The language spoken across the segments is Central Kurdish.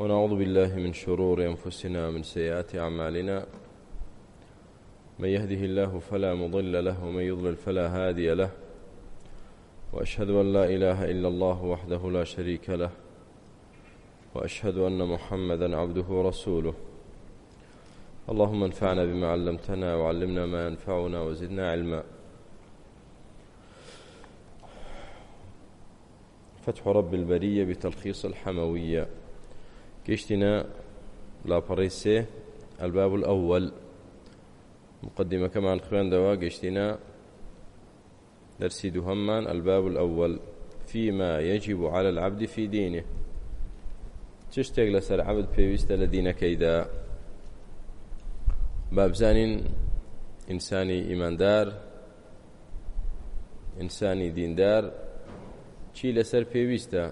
ونعوذ بالله من شرور أنفسنا ومن سيئات أعمالنا من يهده الله فلا مضل له ومن يضلل فلا هادي له وأشهد أن لا إله إلا الله وحده لا شريك له وأشهد أن محمدا عبده ورسوله اللهم انفعنا بما علمتنا وعلمنا ما ينفعنا وزدنا علما فتح رب البرية بتلخيص الحموية گەشتینە لاپەڕی سێ ئەلباب ئەوەل مقدمەکەمان خوێندەوە گەشتینە دەرسی دووهەممان ئەلباب ئەوەل فيما يجب على العبد في دينه چ شتێک لەسەر عبد پێویستە لە دینەکەیدا بابزانین ئینسانی ئیماندار ئینسانی دیندار چی لەسەر پێویستە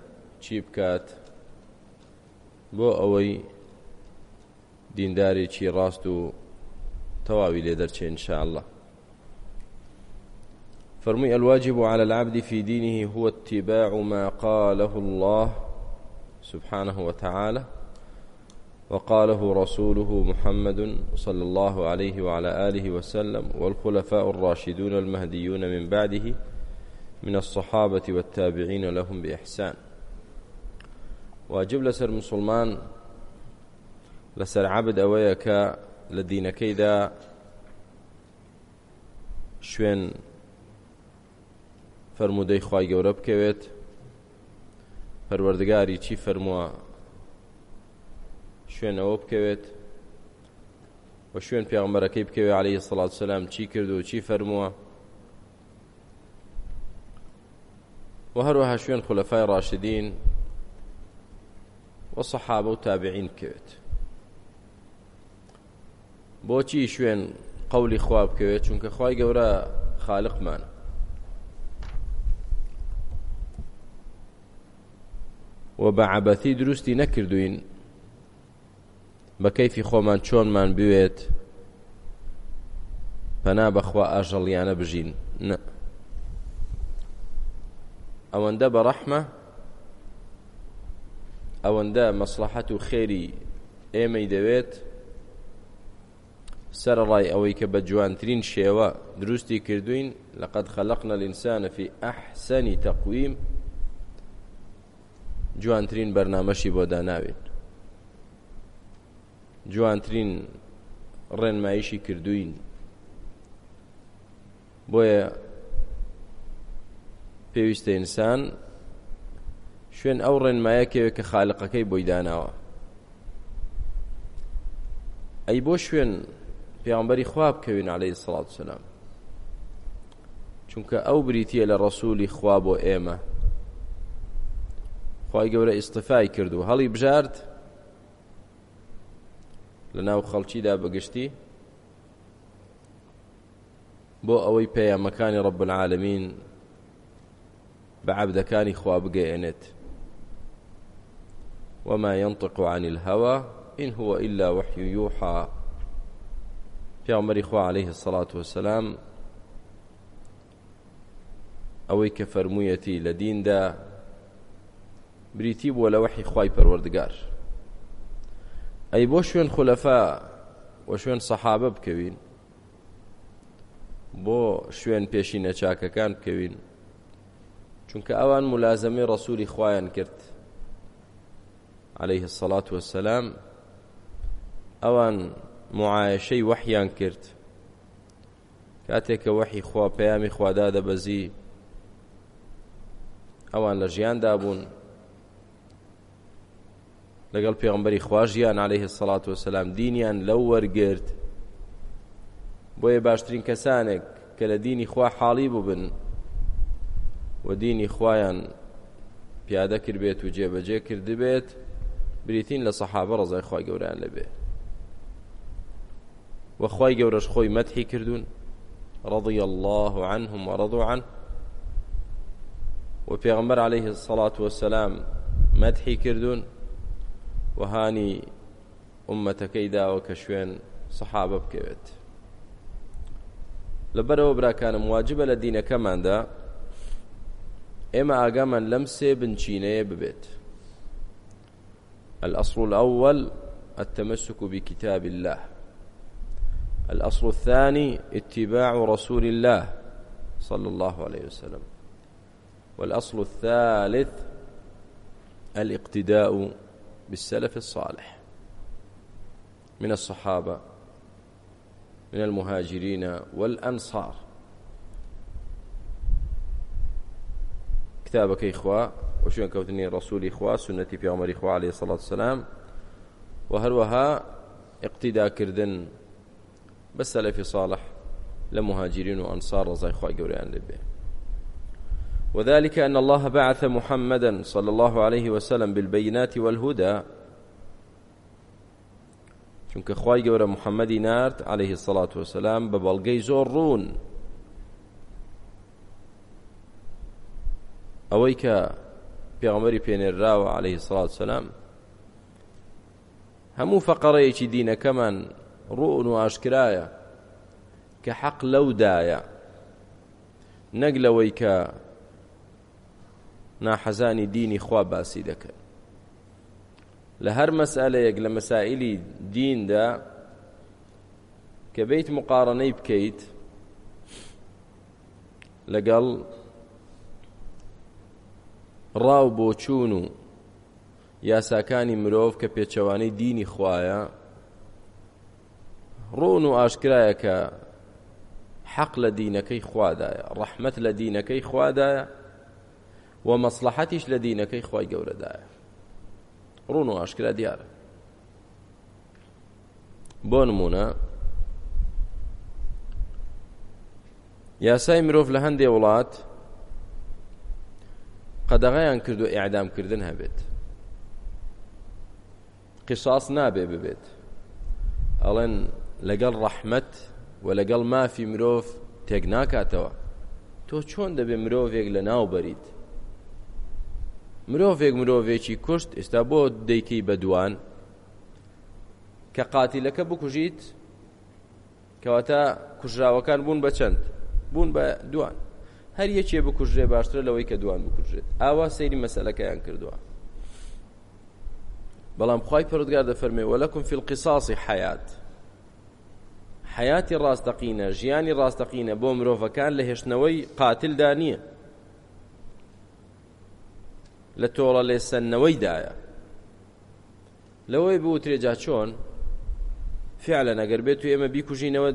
چی بکات بۆ ئەوەی دیندارێکی ڕاست و تەواوی لێ دەرچێن شاءله فرمي الواجب على العبد في دينه هو اتباع ما قاله الله سبحانه وتعالى وقاله رسوله محمد صلى الله عليه وعلى آله وسلم والخلفاء الراشدون المهديون من بعده من الصحابة والتابعين لهم بإحسان واجب لەسەر مسلمان لەسەر عبد ئەوەیە کە لە دینەکەیدا شوێن فەرمودەی خی گەورە بکەوێت پەروەردگاری چی فەرمووە شوێن ئەوە بکەوێت بە شوێن پیاغمبەرەکەی بکەوێت عليه سڵات سلام چی کرد و چی فەرمووە و هەروەها شوێن خولەفای ڕاشدین وصحابه و تابعین بکەوێت بۆچی شوێن قولی خوا بکەوێت چونکە خی گەورە خالقمانە و بە عبەتی دروستی نەکردوین بە کەیفی خۆمان چۆنمان بوێت پەنا بەخوا ئاژەڵیانە بژین نه ئەوەندە بە ڕەحمە ئەوەندە مەسلحەت و خێری ئێمەی دەوێت سەرڕای ئەوەی کە بە جوانترین شێوە دروستی کردوین لەقد خەلقنا الإنسانە في ئەحسەنی تەقویم جوانترین بەرنامەشی بۆ داناوێت جوانترین ڕێنمایشی کردوین بۆیە پێویستە ئینسان شوێن ئەو ڕێنمایەکەوێت کە خالقەکەی بۆی داناوە ئەی بۆ شوێن پێغمبەری خواب بکەوین عليه سڵات سلام چونکە ئەو بریتە لە ڕسوولی خوا بۆ ئێمە خی گەورە ئیسفای کرد و هەڵی بژارد لە ناو خەڵکیدا بەگشتی بۆ ئەوەی پەیامەکانی ڕب العالمین بە عبدەکانی خوا بگەێنێت وما ينطق عن الهوى إن هو إلا وحي يوحى في عمر إخوة عليه الصلاة والسلام ئەوەی کە فەرموویەتی لە دیندا بریتی بووە لە وەحی خی پەروەردگار ئەی بۆ شوێن خولەفا وە شوێن سەحابە بکەوین بۆ شوێن پێشی نەچاکەکان بکەوین چونکە ئەوان ملازەمی ڕسووری خوایان کرد عليه الصلاة والسلام ئەوان معایشەی وەحیان کرد کاتێککە وەحی خوا پەیامی خوادا دەبەزی ئەوان لە ژیاندا بوون لەگەڵ پێغمبەری خواژیان عليه الصلاة وسلام دینیان لەو وەرگرت بۆیە باشترین کەسانێک کە لە دینی خوا حاڵی ببن و دینی خوایان پیادە کرد بێت و جێبەجێ کرد بێت بریتین لە سەحابە ڕزای خی گەوریان لەبێ وەخوای گەورەش خۆی مەتحی کردوون رضي الله عنهم ورضوا عنه وبيغمبر عليه الصلاة والسلام مدحي كردون وهاني أمتك إذا وكشوين صحابة بكوت لبرو برا كان مواجبة لدينا كمان دا إما أقاما لمسي بنشيني ببيت الأصل الأول التمسك بكتاب الله الأصل الثاني اتباع رسول الله صلى الله عليه وسلم والأصل الثالث الاقتداء بالسلف الصالح من الصحابة من المهاجرين والأنصار کتابەکەی خوا و شوێنکەوتنی ڕسوولی خوا سنەتی پیامەری خوا عليه سڵات سلام و هەروەها اقتیداکردن بە سەلەفی صالح لە مهاجرین و ئەنسار ڕزای خوا گەوریان لێبێ وذلك أن الله بعث محمدا صلى الله عليه وسلم بالبينات والهدى چونکە خوای گەورە محەممەدی نارد عليه الصلاة والسلام بە بەڵگەی زۆر ڕوون ئەوەی کە پێغەمەری پێنێراوە عليه سڵات سەسلام هەموو فەقەڕەیەکی دینەکەمان ڕوون و ئاشکرایە کە حەق لەودایە نەک لەوەی کە ناحەزانی دینی خوا باسی دەکەن لە هەر مەسالەیەک لە مەسائلی دیندا کە بیت مقارنەی بکەیت لەگەڵ ڕاو بۆ چوون و یاساکانی مرۆڤ کە پێچەوانەی دینی خوایە ڕۆن و ئاشکرایە کە حەق لە دینەکەی خوادایە ڕەحمت لە دینەکەی خوادایە و مەسلحەتیش لە دینەکەی خی گەورەدایە ڕون و ئاشکرا دیارە بۆ نمونە یاسای مرۆڤ لە هەندێک وڵات قەدەغەیان کرد و ئیعدامکردن هەبێت قساس نابێ ببێت ئەڵێن لەگەڵ ڕەحمەت و لەگەڵ مافی مرۆڤ تێک ناکاتەوە تۆ چۆن دەبێ مرۆڤێک لە ناو بەریت مرۆڤێک مرۆڤێکی کوشت ئێستا بۆ دەیکەی بەدوان کە قاتیلەکە بکوژیت کەواتە کوژراوەکان بوون بە چەند بوون بە دوان هەر یەکێ بکوژێ باشترە لەوەی کە دوان بکوژێت ئاوا سەیری مەسلەکەیان کردووە بەڵام خی پرودگار دەفەرمێ وەلەکم فی القصاصی حیات حیاتی ڕاستەقینە ژیانی ڕاستەقینە بۆ مرۆڤەکان لە هێشتنەوەی قاتلدا نییە لە تۆڵە لێسەنەوەیدایە لەوەی بوو ترێجا چۆن فعلە نەگەر بێت و ئێمە بیکوژینەوە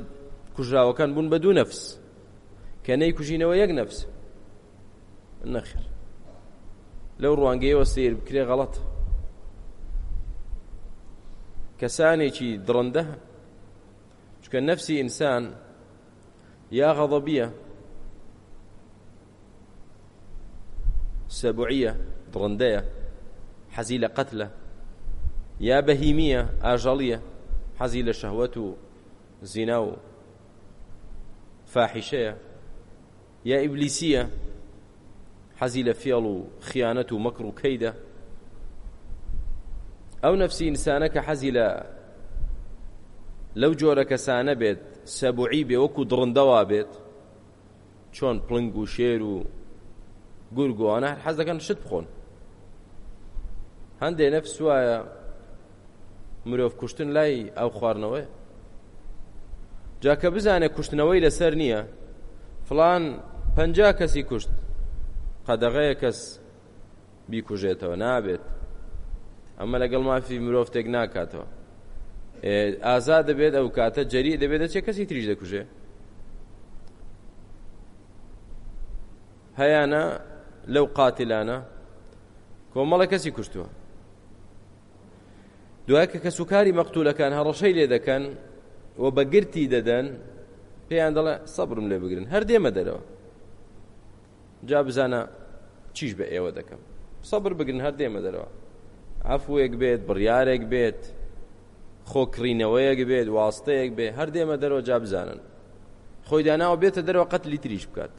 کوژراوەکان بوون بە دوو نەفس کە نەیکوژینەوە یەک نەفس نەخیر لەو ڕوانگەیەوە سیر بکرێ غەڵەت کەسانێکی درندە چکە نەفسی ئینسان یا غەضەبیە سەبوعیە درندەیە حەزی لە قەتلە یا بەهیمیە ئاژەڵیە حەزی لە شەهوەت و زینا و فاحیشەیە یا ئیبلیسیە حەزی لە فێڵ و خیانەت و مەکر و کەیدە ئەو نەفسی ئینسانە کە حەزی لە لەو جۆرە کەسانە بێت سەبوعی بێ وەکو دڕندەوا بێت چۆن پلنگ و شێر و گورگوانە هەر حەز دەکەن شت بخۆن هەندێ نەفس وایە مرۆڤ کوشتن لای ئەو خواردنەوەی جاکە بزانێ کوشتنەوەی لەسەر نییە فلان پەنجا کەسی کوشت قەدەغەیە کەس بیکوژێتەوە نابێت ئەمە لەگەڵ مافی مرۆڤتێک ناکاتەوە ئازا دەبێت ئەو کاتە جەری دەبێت دەچێ کەسی تریش دەکوژێ هەیانە لەو قاتلانە کۆمەڵە کەسی کوشتووە دوای کە کە سوکاری مەقتولەکان هەڕەشەی لێ دەکەن و بەگرتی دەدەن پێیان دەڵێ سەبرم لێ بگرن هەر دێمە دەرەوە جا بزانە چیش بە ئێوە دەکەم سەبر بگرن هەر دێمە دەرەوە ئەفوەیەک بێت بڕیارێک بێت خۆکڕینەوەیەک بێت واستەیەک بێ هەر دێمە دەرەوە جا بزانن خۆی داناوە بێتە دەرەوە قەت لیتریش بکات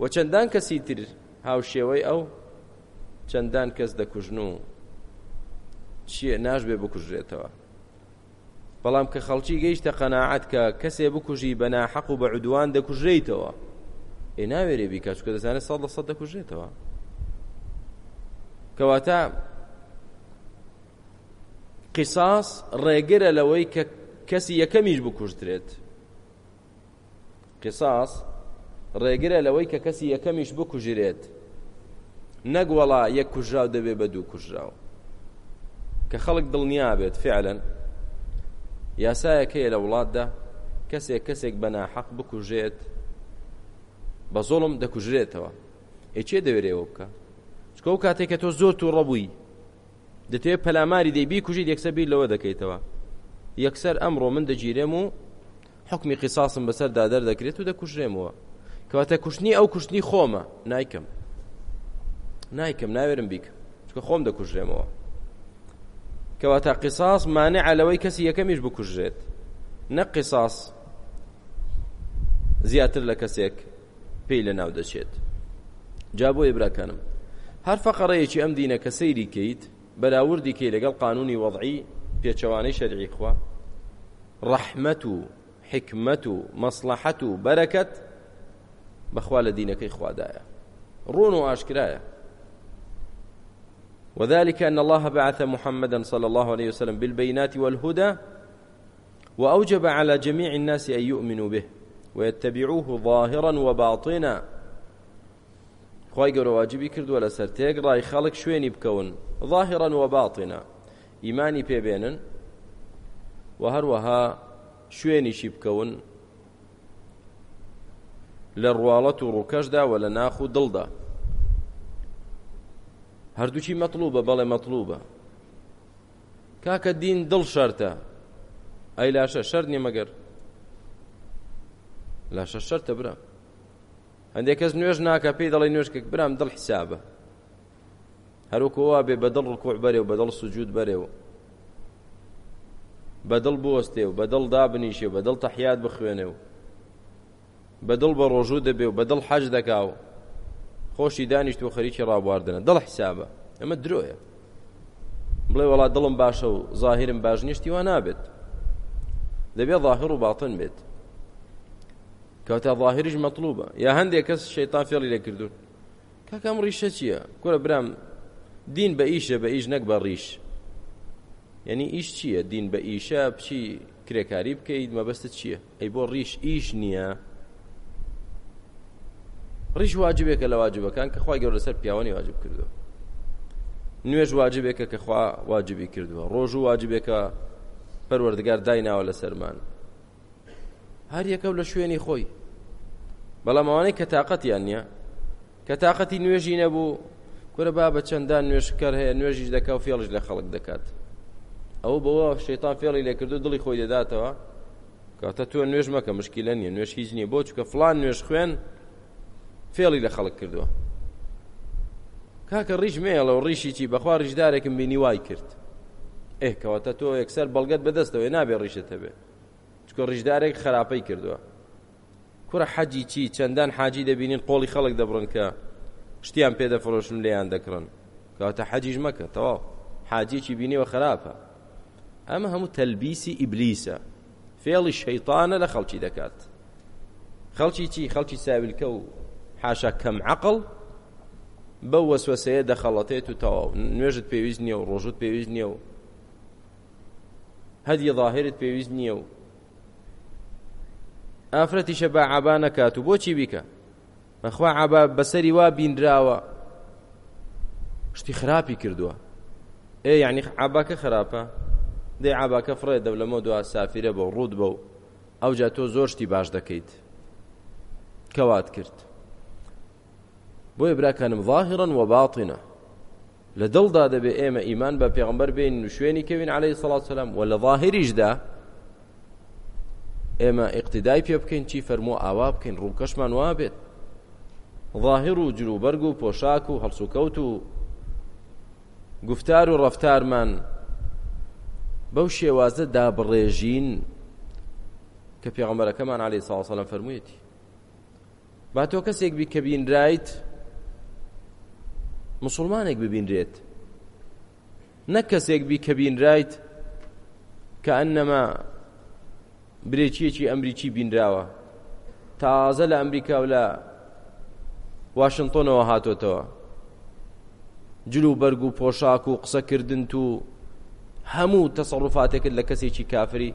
و چەندان کەسی تر هاوشێوەی ئەو چەندان کەس دەکوژن و چیە ناشبێ بکوژێتەوە بەڵام کە خەڵکی گەیشتە قەناعەت کە کەسێ بکوژی بەناحەق و بە عودوان دەکوژێیتەوە ئێ ناوێرێ بیکات چکە دەزانێت سەد لە سەد دەکوژێتەوە کەواتە قیساس ڕێگرە لەوەی کە کەسی یەکەمیش بکوژدرێت قیساس ڕێگرە لەوەی کە کەسی یەکەمیش بکوژرێت نەگوەڵا یەک کوژراو دەبێ بە دوو کوژراوە کە خەڵک دڵنیا بێت فعلەن یاسایەکەیە لە وڵاتدا کەسێک کەسێک بەناحەق بکوژێت بە زۆڵم دەکوژرێتەوە ئەچێ دەوێرێەوە بکە چکۆ کاتێککە تۆ زۆر تو ڕەبووی دەتەوێت پەلاماری دەیبی کوژی یەکسە بیر لەوە دەکەیتەوە یەکسەر ئەمڕۆ من دەگیرێم و حکمی قیساسم بەسەر دادەر دەکرێت و دەکوژرێمەوە کەواتە کوشتنی ئەو کوشتنی خۆمە نایکەم نایکەم ناوێرم بیکە چکە خۆم دەکوژرێمەوە کەواتە قیساس مانع علەوەی کەسی یەکەمیش بکوژێت نە قیساس زیاتر لە کەسێک پێی لە ناو دەچێت جا بۆ ئێبراکانم هەر فەقڕەیەکی ئەم دینە کە سەیری کەیت بەراوردی کەی لەگەڵ قانونی وەضعی پێچەوانەی شەرعی خوا ڕەحمەت و حکمت و مەسلحەت و بەرەکەت بەخوا لە دینەکەی خوادایە ڕۆن و ئاشکرایە وذلك أن الله بعث محمدا صلى الله عليه وسلم بالبينات والهدى وأوجب على جميع الناس أن يؤمنوا به ويتبعوه ظاهرا وباطنا خی گەورە واجبی کردووە لە سەر تێک ڕای خەڵک شوێنی بکەون ظاهرن و باڵتینا ئیمانی پێبێنن و هەروەها شوێنیشی بکەون لە ڕواڵەت و ڕووکەشدا و لە ناخ و دڵدا هەردووچی مەطلوبە بەڵێ مەطلوبە کاکە دین دڵ شەرتە ئەی لاشە شەر نیە مەگەر لا شەش شەرتە برام هەندێک کەس نوێژ ناکە پێی دەڵی نوێشکێک برام دڵ حیسابە هەروکەوا بێ بە دڵ ڕکوع بەرێ و بە دڵ سوجود بەرێ و بە دڵ بوەستێ و بە دڵ دابنیشێ و بە دڵ تەحیات بخوێنێ و بە دڵ بە ڕۆژوو دەبێ و بە دڵ حەج دەکا و خۆشی دانیشت و خەریکی ڕابواردنە دڵ حیسابە ئەمە درۆیە بڵێ وڵات دڵم باشە و ظاهرم باش نیشتی وا نابێت دەبێت ظاهر و باتن بێت کەوتا ظاهریش مەطلوبە یا هەندێک کەس شەیتان فێڵی لێ کردوون کاکەم ڕیشە چییە کورە برام دین بە ئیشە بە ئیش نەک بە ڕیش یعنی ئیش چییە دین بە ئیشە بچی کرێکاری بکەیت مەبەستە چییە ئەی بۆ ڕیش ئیش نییە ڕیش واجبێکە لە واجبەکان کە خخوای گەور لەسەر پیاوانی واجب کردو نوێژ واجبێکە کە خوا واجبی کردووە ڕۆژ و واجبێکە پەروەردگار دایناوە لە سەرمان هەر یەکەو لە شوێنی خۆی بەڵام ئەوانەی کە تااقەتیان نییە کە تااقەتی نوێژی نەبوو کورە با بە چەندان نوێشکەر هەیە نوێژیش دەکا و فێڵش لە خەڵک دەکات ئەو بەوە شێتان فێڵی لێکردو دڵی خۆی دەداتەوە کاتە تۆ نوێژ مەکە مشکیلە نیە نوێش هیچ نییە بۆ چکە فلان نوێش خوێن فێڵی لە خەڵک کردووە کاکە ڕیژ مێڵەوە ڕیشیی بەخوا ڕژدارێکم بینی وای کرد ئێ کەواتە تۆ یەکسەر بەڵگەت بەدەستەوەی نابێ ڕیشە هەبێت چکە ڕژدارێک خراپەی کردووە کوڕە حەجی چی چەندان حاجی دەبینین قۆڵی خەڵک دەبڕن کە شتیان پێدەفرۆشن لێیان دەکڕن کەواتە حەجیش مەکە تەواو حاجیەکی بینیوە خراپە ئەمە هەموو تەلبیسی ئیبلیسە فێڵی شەیطانە لە خەڵکی دەکات خەڵکی چی خەڵکی ساویلکە و حاشا کەم عقل بەو وەسوسەیە دەخەڵەتێت و تەواو نوێژت پێویست نییە و ڕۆژت پێویست نییە و هەدی ظاهرت پێویست نییە و ئافرەتیشە بە عبا نەکات و بۆچی بیکە بەخوا عبا بەسەری وا بینراوە شتی خراپی کردووە ئێ یعنی عباکە خراپە دێ عباکە فڕێ دەولەمە دو سافرە بە ڕوود بە و ئەو جا تۆ زۆر شتی باش دەکەیت کەوات کرد بۆیە براکانم ظاهرن و باڵینە لە دڵدا دەبێ ئێمە ئیمان بە پێغمبەر بین و شوێنی کەوین عليهەی سەڵات سلام و لە ظاهریشدا ئێمە ئیقتیدای پێ بکەین چی فەرموو ئاوا بکەین ڕووکەشمان وا بێت ظاهر و جلوبەرگ و پۆشاک و هەڵسوکەوت و گفتار و ڕەفتارمان بەو شێوازە دابڕێژین کە پێغەمبەرەکەمان علی ساوسەلم فەرموویەتی با تۆ کەسێک بی کە بینرایت مسلمانێک ببینرێت نەک کەسێک بی کە بینرایت کە ئەنەما برێکیەکی ئەمریکی بینراوە تازە لە ئەمریکا و لە واشنتۆنەوە هاتوتەوە جلو بەرگ و پۆشاک و قسەکردن و هەموو تەسەڕوفاتێکت لە کەسێکی کافری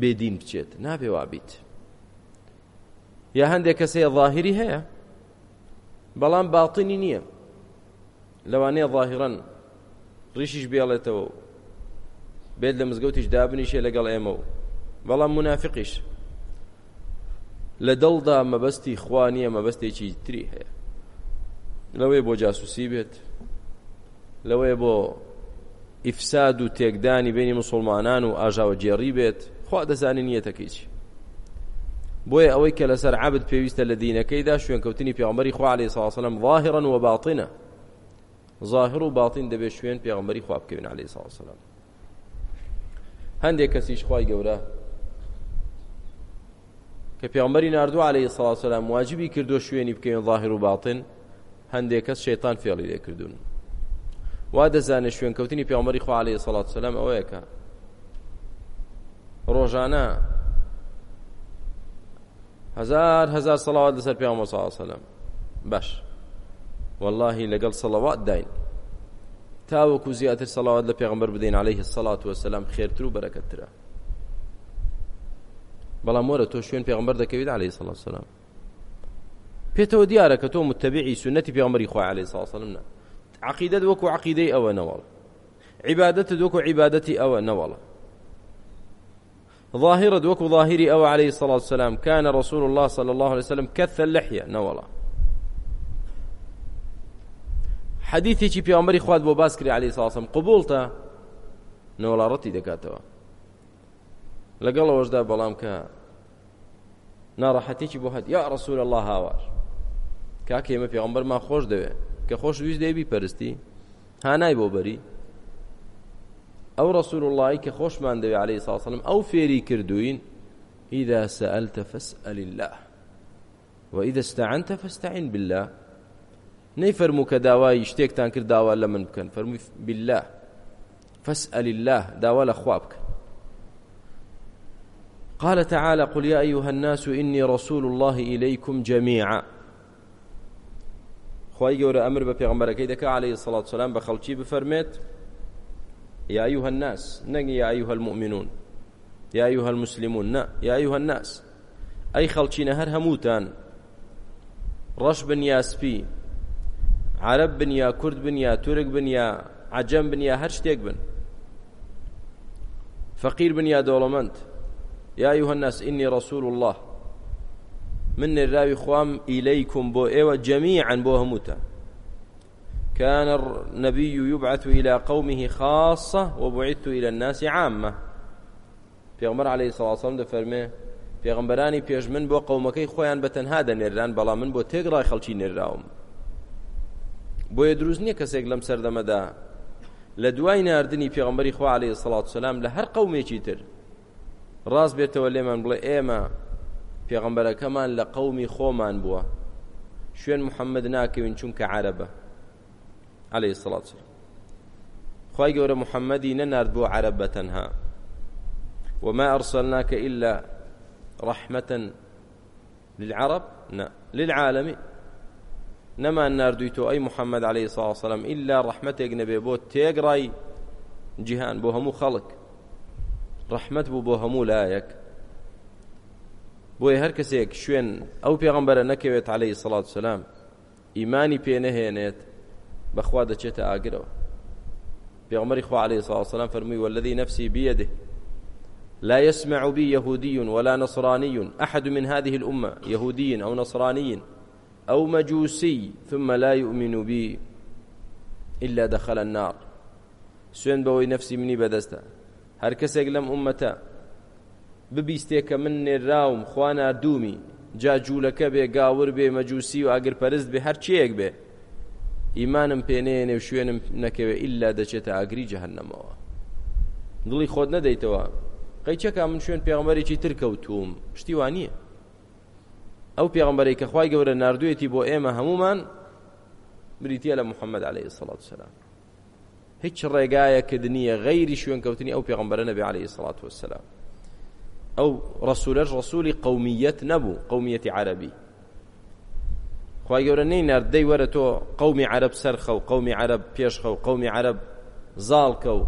بێدین بچێت نابێ وابیت یا هەندێک کەسەیە ظاهری هەیە بەڵام باڵتنی نییە لەوانەیە ظاهرن ڕیشیش بێڵێتەوە بێت لە مزگەوتیش دابنیشێ لەگەڵ ئێمە و بەڵام منافقیش لە دڵدا مەبەستی خوا نییە مەبەستێکی تری هەیە لەوەی بۆ جاسوسی بێت لەوەیە بۆ ئیفساد و تێکدانی بینی مسلمانان و ئاژاوە جێڕی بێت خوا دەزانانی نیەتەکەیچی بۆیە ئەوەی کە لەسەر عبد پێویستە لە دینەکەیدا شوێنکەوتنی پێغمبەری خوا عليه ساسەلم ظاهرا و باطنە ظاهر و باطین دەبێت شوێن پێغمبەری خوابکەوین عليه ساسەلم هەندێک کەسیش خوای گەورە کە پێمەری نردوو عليه سلام واجبی کردو شوێنی بکەین ظاهر و باتن هەندێک کەس شێتان فێڵی لێکردون وا دەزانێت شوێنکەوتنی پێمەری خوا عليه سڵات سلام ئەوەیەکە ڕۆژانە هزار هزار سەڵاوات لەسەر پێمە سلام باش واللهی لەگەڵ سەڵەوات داین تاوەکو زیاتر سەڵاوات لە پێغمبەر بدەین عليه سڵات وسلام خێرتر و بەرەکەترە بەڵام وەرە تۆ شوێن پێغمبەر دەکەوێت عليه سڵ سلام پێتەوە دیارە کە تۆ متتەبیعی سنەتی پێغمبەری خۆی عليه سڵ سلمنا عقیدەت وەکو عقیدەی ئەوە نەوەڵە عیبادەتت وەکو عیبادەتی ئەوە نەوەڵە ظاهرت وەکو ظاهری ئەوە عليه الصلاة والسلام كان رسول الله صلى الله عليه وسلم كث اللحية نەوەڵە حديثي پیامبری خواد بۆ باس کری عليه الصلاة والسلام قبولتە نەوەڵارەتی دەکاتەوە لەگەڵ ئەوەشدا بەڵام کە ناڕەحەتێکی بۆ هەت یا ڕسوول الله هاوار کاکە ئێمە پێغمبەرمان خۆش دەوێت کە خۆش ویست دەیبی پەرستی هانای بۆ بەری ئەو ڕسول اللهی کە خۆشمان دەوێت عليه ساسەلم ئەو فێری کردوین ئیدا سەئلتە فەسئل الله وإذا استعنت فاستعن بالله نەی فەرموو کە داوای شتێکتان کرد داوا لە من بکەن فەرمووی بالله فەسئل الله داوا لە خوا بکەن قال تعالى قل يا أيها الناس إني رسول الله إليكم جميعا خواهي قولة أمر ببيغمبركي دكا عليه الصلاة والسلام بخلقي بفرمت يا أيها الناس نقي يا أيها المؤمنون يا أيها المسلمون نا يا أيها الناس أي خلقي نهر هموتان رش بن يا سبي عرب بن يا كرد بن يا ترك بن يا عجم بن يا هرشتيك بن فقير بن يا دولمنت يا أيها الناس إني رسول الله من الراوي خوام إليكم بو إيوة جميعا بو هموتا كان النبي يبعث إلى قومه خاصة وبعثت إلى الناس عامة پێغمبەر عليه سلااسم دەفەرمێ پێغمبەرانی پێشمن بۆ قەومەکەی خۆیان بە تەنها دەنێران بەڵام من بۆ تێگڕای خەڵکی نێراوم بۆیە دروست نییە کەسێک لەم سەردەمەدا لە دوای نردنی پێغمبەری خوا عليه سلاات سلام لە هەر قەومێکی تر ڕاست بێتەوە لێمان بڵێ ئێمە پێغەمبەرەکەمان لە قەومی خۆمان بووە شوێن محەممەد ناکەوین چونکە عەرەبە عليه سڵات خی گەورە محەممەدی نەنارد بۆ عەرەب بەتەنها وما أرسلناك إلا رحمة للعرب نا. للعالمين نەمان نردویتەوە ئەی محەممەد عليه ساوسلم إلا ڕحمەتێک نەبێ بۆ تێگڕای جیهان بۆ هەموو خەڵک ڕەحمت بوو بۆ هەموو لایەک بۆی هەر کەسێک شوێن ئەو پێغەمبەرە نەکەوێت عليهەی سڵات سلام ئیمانی پێ نەهێنێت بەخوا دەچێتە ئاگرەوە پێغمەری خوا عليه سڵ سلام فەرمووی والذي نفسي بيده لا يسمع بي يهودي ولا نصراني أحد من هذه الأمة يهودي أو نصراني أو مجوسي ثم لا يؤمن بي إلا دخل النار سوێن بەوەی نفسی منی بەدەستە هەر کەسێک لەم عومەتە ببیستێ کە من نێراوم خوانا دوومی جا جوولەکە بێ گاور بێ مەجووسی و ئاگر پەرست بێ هەرچیەک بێ ئیمانم پێنەیە نێو شوێنم نەکەوێ ئللا دەچێتە ئاگری جەهنەمەوە دڵی خۆت نەدەیتەوە قەیچەکە من شوێن پێغمبەرێکی تر کەوتوم شتی وانە ئەو پێغمبەری کە خی گەورە نردوێتی بۆ ئێمە هەمومان بریتە لە محەممەد عليه سڵات سلام هیچ ڕێگایەکرد نییە غەیری شوێنکەوتنی ئەو پێغمبەرە نەبی عليه الصلاة والسلام ئەو ڕسوولەش ڕسوولی قومیەت نەبوو قومیەتی عربی خی گەورە نینەر دەی وەرە تۆ قومی عرب سەرخە و قومی عرب پێشخە و قومی عرب زاڵکە و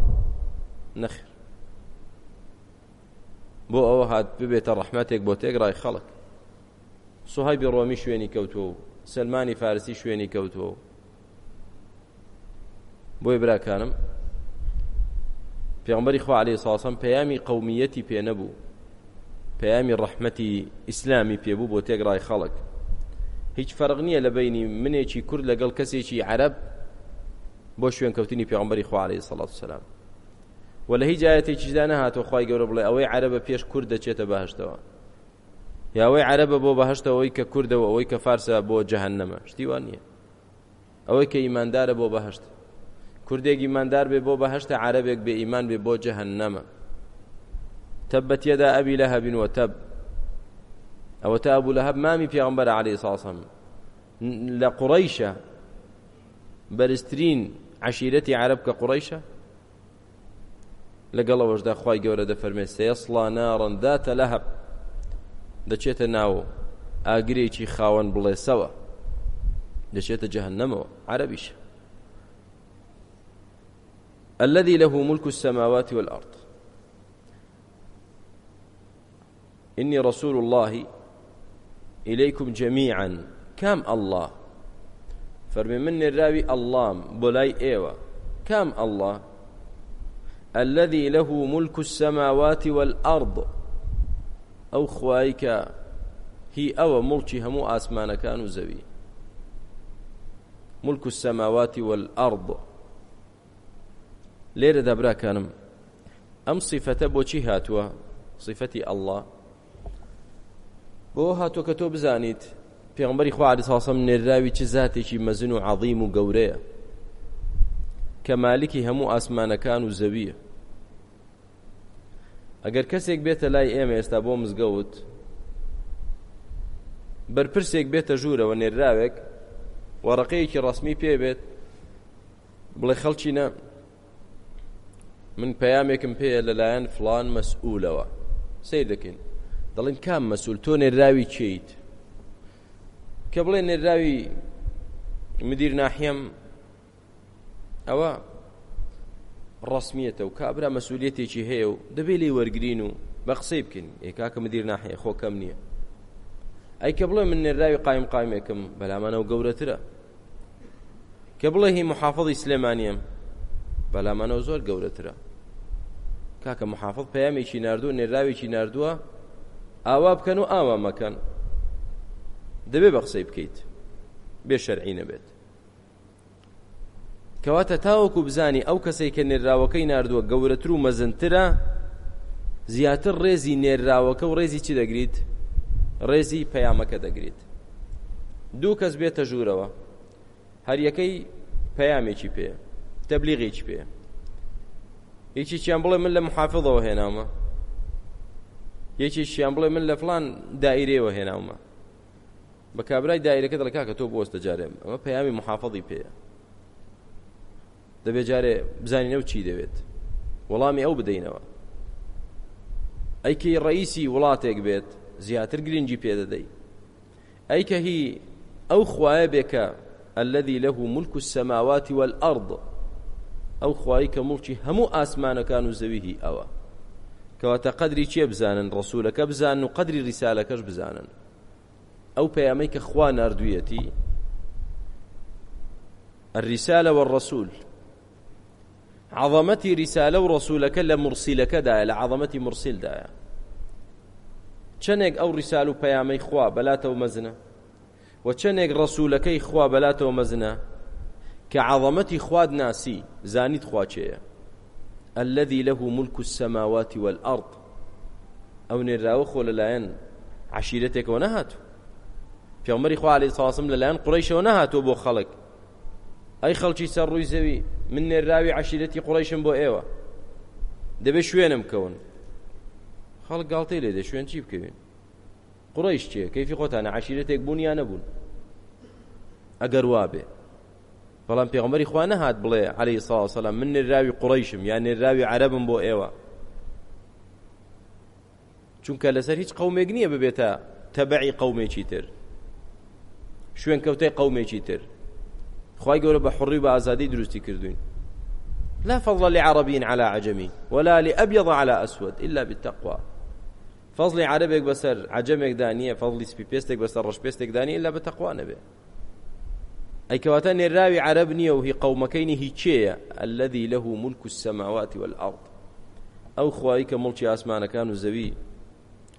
نەخیر بۆ ئەوە هات ببێتە ڕەحمەتێک بۆ تێگرای خەڵک سوهای بڕۆمی شوێنی کەوتووە و سلمانی فارسی شوێنی کەوتووە بۆی براکانم پێغمبەری خوا عليه ساسم پەیامی قومیەتی پێ نەبوو پەیامی ڕەحمەتی ئیسلامی پێبوو بۆ تێگڕای خەڵک هیچ فەرق نییە لە بینی منێکی کورد لەگەڵ کەسێکی عرب بۆ شوێنکەوتنی پێغمبەری خوا عليه سڵات سلام وە لە هیچ جایەتێکیدا نەهاتۆ خی گەورە بڵێ ئەوەی عربە پێش کورد دەچێتە بەهشتەوە یاوەی عربە بۆ بەهشتەوەی کە کوردەوە ئەوەی کە فارسە بۆ جەهنەمە شتیوان نییە ئەوەی کە ئیماندارە بۆ بەهشتە کوردێک ئیماندار بێ بۆ بە هەشتا عربێک بێ ئیمان بێ بۆ جەهەنەمە تەبەت یەدا ئەبی لەهەبین وەتەب ئەوە تا ئەبوو لەهەب مامی پیاغمبەر عەلەیهی ساسەم لە قوڕەیشە بەرزترین عشیرەتی عرب کە قوڕەیشە لەگەڵەوەشدا خی گەورە دەفەرمێ سێسڵا ناڕەنداتە لەهەب دەچێتە ناو ئاگرێکی خاوەن بڵێسەوە دەچێتە جەهنەمەوە عربیشە الذي له ملك السماوات والأرض إني رسول الله إليكم جميعا كام الله فرمي من الراوي اللام بولاي إيوة كام الله الذي له ملك السماوات والأرض أو خوايك هي أو ملكي همو آسمان كانوا زوي ملك السماوات والأرض لێرەدا براکانم ئەم سیفەتە بۆچی هاتووە سیفەتی ئەله بۆ هاتووە کە تۆ بزانیت پێغمبەری خوارد ساسم نێراوی چ زاتێکی مەزن و عظیم و گەورەیە کە مالکی هەموو ئاسمانەکان و زەویە ئەگەر کەسێک بێتە لای ئێمە ئێستا بۆ مزگەوت بەرپرسێک بێتە ژوورەوە نێراوێک وەڕقەیەکی ڕسمی پێبێت بڵێ خەڵکی نە من پەیامێکم پێیە لەلایەن فلان مەسئولەوە سیر دەکەین دەڵین کام مەسول تۆ نێراوی چیت کە بڵێ نێراوی مدیر ناحیم ئەوە ڕسمیەتە و کابرا مەسوولەتێکی هەیە و دەبێ لی وەرگین و بە قسەی بکەین ئێکاکە مدیر ناحی خۆکەم نییە ئەی کە بڵێ من نێراوی قایم قایمێکم بەلامانە و گەورەترە کە بڵێ هی محافظی سلێمانیم بەلامانەوە زۆر گەورەترە کاکە محافظ پەیامێکی نردوو نێراوێکی نردووە ئاوا بکەن و ئاوا مەکەن دەبێ بە قسەی بکەیت بێ شەرعی نەبێت کەواتە تاوەکو بزانی ئەو کەسێک کە نێراوەکەی نردووە گەورەتر و مەزنترە زیاتر ڕێزی نێراوەکە و ڕێزی چی دەگریت ڕێزی پەیامەکە دەگریت دوو کەس بێتە ژوورەوە هەریەکەی پەیامێکی پێ تەبلیغێکی پێ یەکی چیان بڵێ من لە محافظەوە هێنامە یەکی چیان بڵێ من لە فلان دایرەوە هێنامە بە کابرای دایرەکە دەڵکا کە تۆ بۆستە جارێم ئەمە پەیامی محافظی پێەیە دەبێ جارێ بزانینەوە چی دەوێت وەڵامی ئەو بدەینەوە ئەیکەی ڕئیسی وڵاتێک بێت زیاتر گرنگی پێدەدەی ئەیکە هی ئەو خوایە بێکە الذي له ملك السماوات والأرض ئەو خوای کە مڵکی هەموو ئاسمانەکان و زەویهی ئەوە کەواتە قەدری چێ بزانن ڕسوولەکە بزانن و قەدری ریسالەکەش بزانن ئەو پەیامەی کە خوا نردویەتی الرسالة والرسول عظمتي رسالة ورسولك لمرسلك دايا لعظمتي مرسل دايا چنێک ئەو ریسال و پەیامەی خوا بەلاتەوە مەزنە و چنێک ڕسوولەکەی خوا بەلاتەوە مەزنە کە عظەمەتی خواد ناسی زانیت خواچەیە الذي له ملك السماوات والأرض ئەو نێراوە خۆ لەلایەن عشیرەتێکەوە نەهاتوو پێمەری خوالی ساسم لەلایەن قڕیشەوە نەهاتوە بۆ خەڵک ئەی خەڵکی سەر ڕووی زەوی من نێراوی عشیرەتی قڕیشم بۆ ئێوە دەبێت شوێنم کەون خەڵک گاڵتەی لێ دە شوێن چی بکەوین قڕیش چیە کەیفی خۆتانە عشیرەتێک بوون یان نەبوون ئەگەر وابێ بەڵام پێغمەری خوا نەهات بڵێ عليه سا سلام من نێراوی قڕیشم یا نێراوی عربم بۆ ئێوە چونکە لەسەر هیچ قومێک نییە ببێتە تەبعی قومێکی تر شوێن کەوتەی قومێکی تر خی گەورە بە حڕی بە ئازادی دروستی کردوین لا فضل لعربي على عجمي ولا لأبيض على أسود إلا بالتقوى فضل عربك بسر عجمك دانية فضل سبيبيستك بسر رشبيستك دانية إلا بتقوى نبي ئەیکەواتە نێراوی عرب نییە و هی قەومەکەینی هیچێە ئەلذی لەه ملك السماوات والأرض ئەو خوایی کە مڵکی ئاسمانەکان و زەوی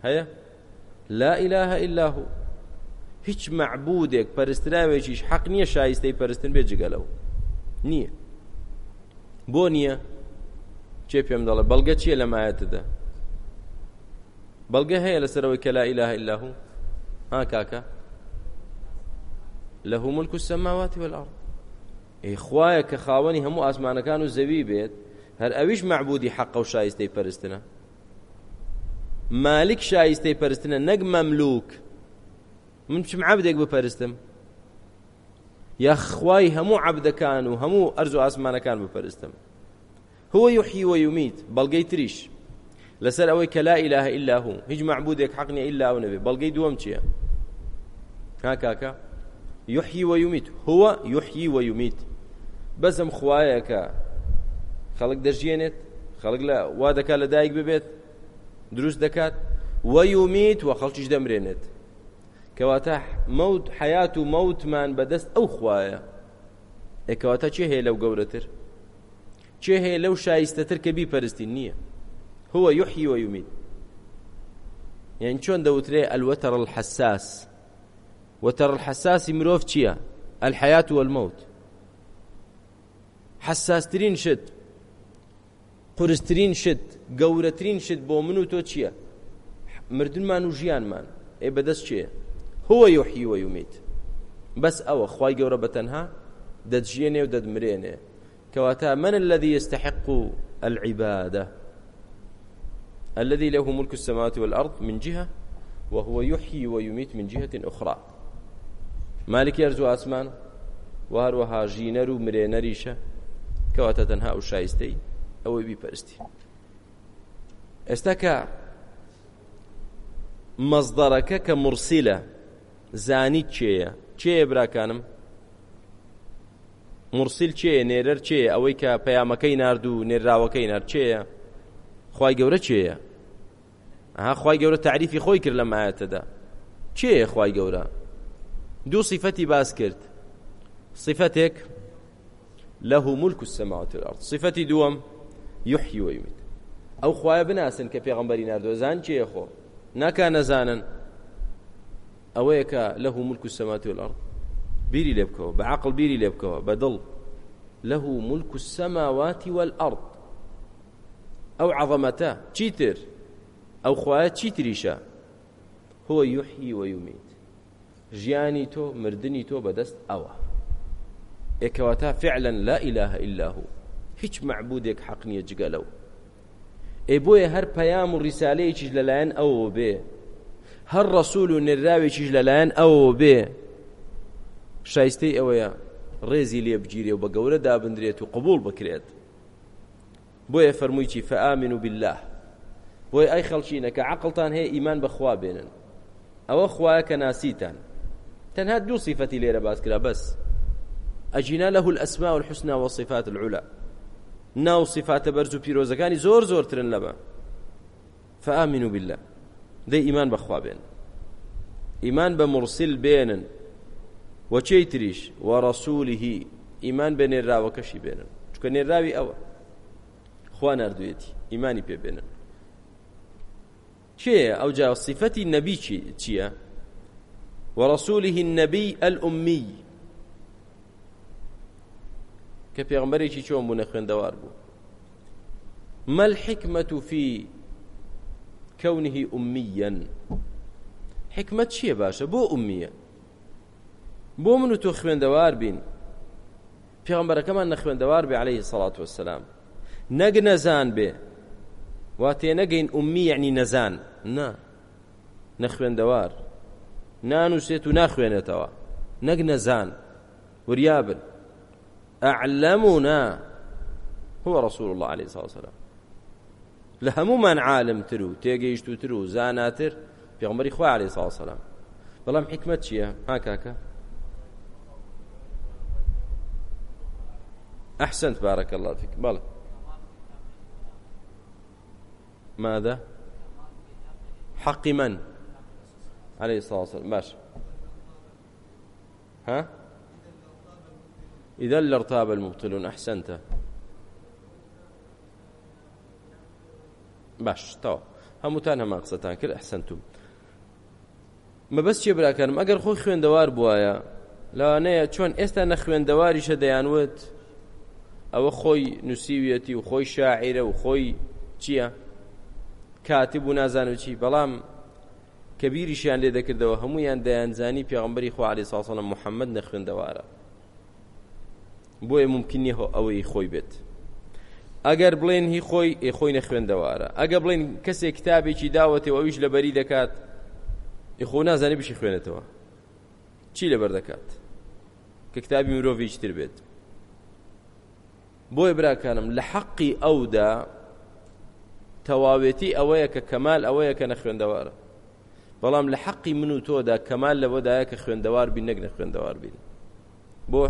هەیە لا إله إلا هو هیچ معبودێک پەرستراوێکیش حەق نییە شایستەی پەرستن بێ جگەلەوە نییە بۆ نییە چێ پێم دەڵێ بەڵگە چییە لەمایەتدا بەڵگە هەیە لەسەرەوەی کە لا إله إلا هو ها کاکە لە هوملک و سەماواتی وەلاڕ ئەیخوایە کە خاوەنی هەموو ئاسمانەکان و زەوی بێت هەر ئەویش معبودی حەقە و شایستەی پەرستنە مالک شایستەی پەرستنە نەک مەملوک من چم عبدێک بپەرستم یاخوای هەموو عبدەکان و هەموو ئەرز و ئاسمانەکان بپەرستم هو يحيي ويميت بەڵگەی تریش لەسەر ئەوەی کە لا إله إلا هو هیچ معبودێک حەقنی إلا و نەبێ بەڵگەی دووەم چییە ها کاکە يحيي ويميت هو يحيي ويميت بزم خوايك خلق دجينت خلق لا وادك لا دايك ببيت دروس دكات ويميت وخلقش دمرنت كواتا موت حياة موت من بدست او خوايا اكواتا چه هي لو قورتر چه هي لو شايستتر كبي پرستين هو يحيي ويميت يعني شلون دوتري الوتر الحساس وتر الحساسی مرۆڤ چییە الحیات والموت حساسترین شت قرسترین شت گەورەترین شت بۆ من و تۆ چییە مردنمان و ژیانمان ئێ بەدەست چیە هو یحیی و یومیت بەس ئەوە خوای گەورە بەتەنها دەتژیێنێ و دەدمرێنێ كواتا من الذي يستحق العبادة الذي له ملك السماوات والأرض من جهة وهو يحيي ويميت من جهة أخرى مالکی ئەرز و ئاسمان وهروەها ژینەر و مرێنەریشە کەواتە تەنها و شایستەی ئەوەی بیپەرستی ئێستا کە مەزدەرەکە کە مرسیلە زانی چێە چێە براکانم مرسیل چێە نێرەر چێە ئەوەی کە پەیامەکەی نرد و نێرااوەکەی نەر چێە خی گەورە چێە ئەها خی گەورە تعریفی خۆی کرد لەم ئاەتەدا چێە خی گەورە دوو صفەتی باس کرد صفتێک له ملك السماوات والارض صفتي دوم يحيي ويميت او خويا بناسن كبيغمبري ناردو زان چي خو نكا نزانن اويك له ملك السماوات والارض بيري لبكو بعقل بيري لبكو بدل له ملك السماوات والارض او عظمته تشيتر او خويا تشيتريشا هو يحيي ويميت ژیانی تۆ مردنی تۆ بەدەست ئەوە ئێکەوەتا فعلا لا ئیلاه إلا هو هیچ معبودێک حەق نییە جگە لەو ئێ بۆیە هەر پەیام و ریسالەیەکیش لەلایەن ئەوە بێ هەر ڕەسوول و نێراوێکیش لەلایەن ئەوە بێ شایستەی ئەوەیە ڕێزی لێ بگیرێ و بە گەورە دابدرێت و قبول بکرێت بۆیە فەرموویی فەئامن و بالله بۆی ئەی خەڵچینەکە عقلتان هەیە ئیمان بەخوا بێنن ئەوە خوایە کە ناسیتان تەنها دوو صفەتی لێرە باس کرا بەس ئەجینا لەه الأسما والحسنى والصفات العلا ناو صفاتە بەرز و پیرۆزەکانی زۆر زۆرترن لەبە فآمنوا بالله دەی ئیمان بەخوا بێن ئیمان بە مرسل بێنن وەچەی تریش وەڕەسوولهی ئیمان بە نێرااوەکەشی بێنن چکە نێراوی ئەوە خوا نردوێتی ئیمانی پێ بێنن چێ ئەو جا صفەتی نەبی چییە؟ ورسوله النبي الأمي كبيغمبري چون بو نخوين دوار بو ما الحكمة في كونه أميا حكمة چيه باشا بو أمية بو منو تو خوين دوار بين پیغمبر كمان نخوين دوار بي عليه الصلاة والسلام نق نزان به واتي نقين أمي يعني نزان نا نخوين دوار نانووسێت و ناخوێنێتەوە نەک نەزان وریابن ئەعلمنا هو رسول الله عليه الصلاة والسلام لە هەمومان عالمتر و تێگەیشتوتر و زاناتر پێغمبەری خوا عليه الصلاة والسلام بەڵام حکمت چییە ها کاکە أحسنت بارك الله فيك بلى ماذا حق من عليه الصلاة والسلام باش ها إذا لارتاب المبطلون أحسنت باش تو هەمووتان هەما قسەتان کرد ئەحسنتوم مەبەست چێ براکەم ئەگەر خۆی خوێندەوار بواە لەوانەیە چۆن ئێستا نە خوێندەواریشە دەیانوت ئەوە خۆی نووسیویەتی و خۆی شاعیرە و خۆی چییە کاتیب و نازانوچی بەڵام کە بیریشیان لێ دەکردەوە هەمویان دەیانزانی پێغمبەری خوعالی ساسەڵە محەممەد نەخوێندەوارە بۆیە ممکنی ئەوەی خۆی بێت ئەگەر بڵێن هی خۆی ئێ خۆی نەخوێندەوارە ئەگە بڵێن کەسێک کتابێکی داوەتێ ئەویش لە بەری دەکات ئێخۆ نازانانی بشی خوێنێتەوە چی لەبەر دەکات کە کتابی مرۆڤیش تر بێت بۆیە براکانم لە حەقی ئەودا تەواوێتی ئەوەیە کە کەمال ئەوەیە کە نەخوێندەوارە بەڵام لە حەقی من و تۆدا کەمال لەوەدایە کە خوێندەوار بین نەک نەخوێندەوار بین بۆ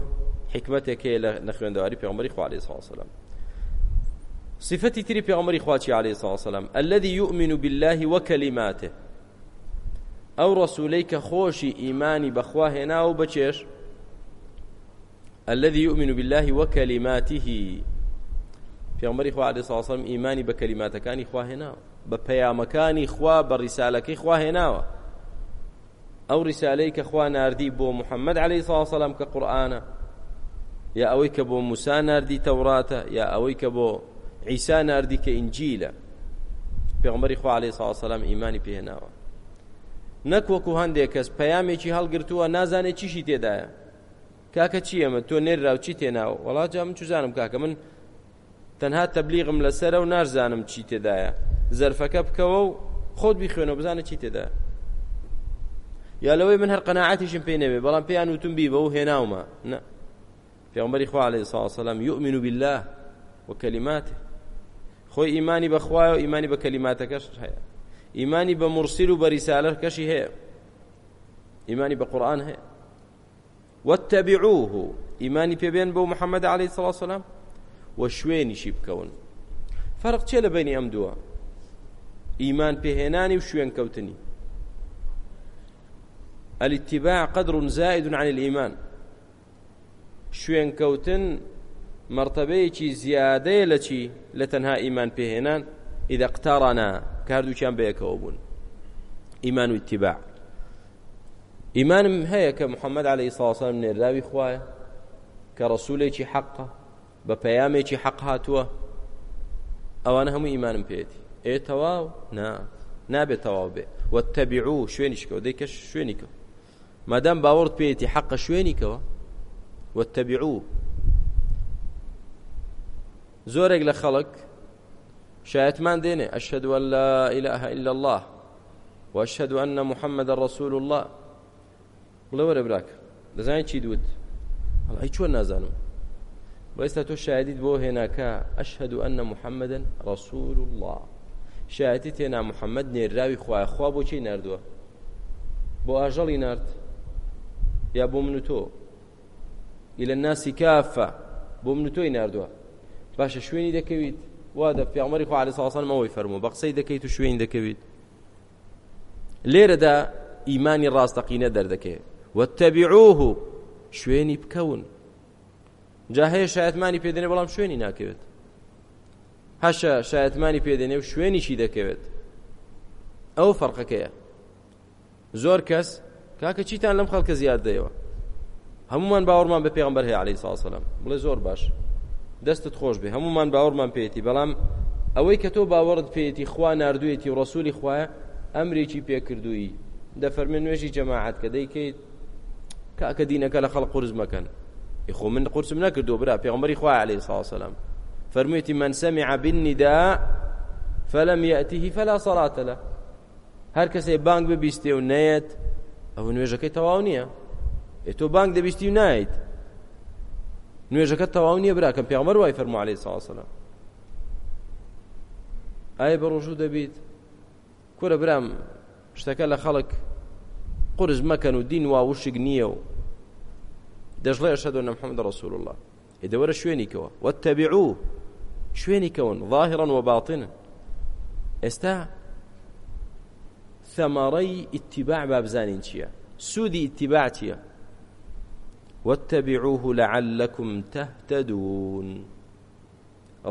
حکمتێک هەیە لە نەخوێندەواری پێغمبەری خوا علیه السلام صفتی تری پێغمبەری خواچی علیه السلام الذي يؤمن بالله وكلماته ئەو ڕسوولەی کە خۆشی ئیمانی بەخوا هێنا و بەچێش الذي يؤمن بالله وكلماته پێغمبەری خوا علیه السلام ئیمانی بە کەلیماتەکانی خوا هێناوە بە پەیامەکانی خوا بە ڕیسالەکەی خوا هێناوە ئەو ڕیسالەی کە خوا ناردی بۆ محەممەد عليه ساسەلام کە قورآانە یا ئەوەی کە بۆ موسا ناردی تەوراتە یا ئەوەی کە بۆ عیسا ناردی کە ئینجیلە پێغمبەری خوا عليه ساسەلام ئیمانی پێهێناوە نەک وەکو هەندێک کەس پەیامێکی هەڵگرتووە نازانێت چیشی تێدایە کاکە چی ئەمە تۆ نێرااو چی تێناوە وڵات جا من چزانم کاکە من تەنها تەبلیغم لەسرە و نارزانم چی تێدایە زەرفەکە بکەوە و خۆت بیخوێنەوە بزانە چی تێدا یا لەوەی من هەر قەناعاتیشم پێ نەبێ بەڵام پێیان وتم بی بە و هێناومە نە پێغمبەری خوا عليه الصلاة والسلام يؤمن بالله وكلماته خۆی ئیمانی بەخوایە و ئیمانی بە کەلیماتەکەش هەیە ئیمانی بە مرسیل و بەریسالەر کەشی هەیە ئیمانی بە قورآن هەیە واتبعوه ئیمانی پێبێن بەو محەممەد عليه الصلاة والسلام و شوێنیشی بکەون فەرق چێ لە بینی ئەم دووە ئیمان پێهێنانی و شوێنکەوتنی الاتباع قدر زائد عن الإيمان شوێنکەوتن مرتبەیەکی زیادەیە لە چی لە تەنها ئیمان پێهێنان ئیدە قتارانە کاردووچیان بەیەکەوە بوون ئیمان و اتباع ئیمانم هەیە کە محەممەد عليه ساسان نێراوی خوایە کە ڕسوولێکی حەقە بە پەیامێکی حەق هاتووە ئەوانە هەموو ئیمانم پێێتی ئێ تەواو نا نابێت تەواو بێ وەتەبیع و شوێنیشکەوە دەیکەش شوێنیکەوە مادام باوەڕت پێێتی حەقە شوێنیکەوە وەتەبیع و زۆرێک لە خەڵک شایەتمان دێنێ ئەشهد لا إله إلا الله وأشهد أن محمد رسول الله بڵێ وەرە براکە دەزانین چی دوت ئەڵ ئەی چۆن نازانم وإستا تو شهادت بو هناك أشهد أن محمدا رسول الله شهادت هنا محمد نيراوي خوا خوا بو چی نردوه بو أجل نرد يا بو منو تو إلى الناس كافة بو منو توي نردوه باشە شوێنی دەکەویت وا دە پیامەری خو عليه ساسان مەوەی فەرمو بە قسەی دەکەیت و شوێن دەکەویت لێرەدا ئیمانی ڕاستەقینە دەردەکەێت وتەبیعوه شوێنی بکەون جا هەیە شایەتمانی پێدێنێ بەڵام شوێنی ناکەوێت هەشە شایەتمانی پێدێنێ و شوێنیشی دەکەوێت ئەو فەرقەکەیە زۆر کەس کاکە چیتان لەم خەڵکە زیاد دەیەوە هەمومان باوەڕمان بە پێغمبەر هەیە عەلەیهی ساسەلەم بڵێ زۆر باش دەستت خۆش بێ هەمومان باوەڕمان پێێتی بەڵام ئەوەی کە تۆ باوەڕت پێێتی خوا نردوێتی و ڕسوولی خوایە ئەمرێکی پێکردووی دەفەرمێن نوێژی جەماعات کە دەیکەیت کاکە دینەکە لە خەڵق قرز مەکەن يخو من قرسم نكردو برا پیغمبري خوا عليه الصلاه والسلام فرميتي من سمع بالنداء فلم ياته فلا صلاه له هر کس بانگ ببيستي ونيت او نوێژەکەی تەواو نییە تۆ بانگ دەبیستی و نایت نوێژەکە تەواو نییە براکەم پیامەر وای فەرمالی ساسەە ئایا بە ڕۆژوو دەبیت کورە برام شتەکە لە خەڵک قرز مەکەن و دین واوشک نییە و دەژڵێ ئەشهد أن محمد رسول الله إذا ورا شوێنیکەوە واتبعوه شوێنیکەون ظاهرا وباطنا ئێستا ثەمەڕەی ئیتیباع بابزانین چییە سوودی ئیتیباع چییە واتبعوه لعلكم تهتدون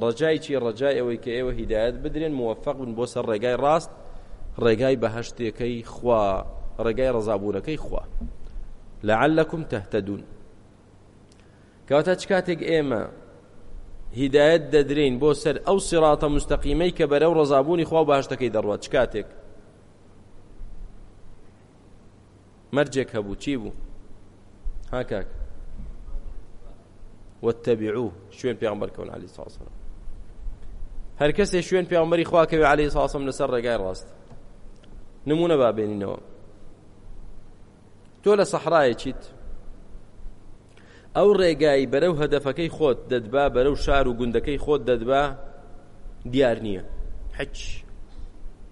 ڕجای چی ڕجای ئەوەی کە ئێوە هیدایەت بدرێن موفق بن بۆ سەر ڕێگای ڕاست ڕێگای بەهشتێکەکەی خوا ڕێگای ڕزابوونەکەی خوا لعلكم تهتدون کەواتە چ کاتێک ئێمە هیدایەت دەدرین بۆ سەر ئەو سیڕاتە مستەقیمەی کە بەرەو ڕزابوونی خوا باشتەکەی دەڕوات چ کاتێک مەرجێک هەبوو چی بوو هاکاک واتبعوه شوێن پێغمبەرکەون علی ساسەرە هەر کەسێ شوێن پێغمبەری خواکەوێ علی ساسم لەسەر ڕێگای ڕاست نمونە بابێنینەوە تۆ لە سەحرایەکییت ئەو ڕێگای بەرەو هەدەفەکەی خۆت دەدبا بەرەو شار و گوندەکەی خۆت دەدبا دیار نییە حچ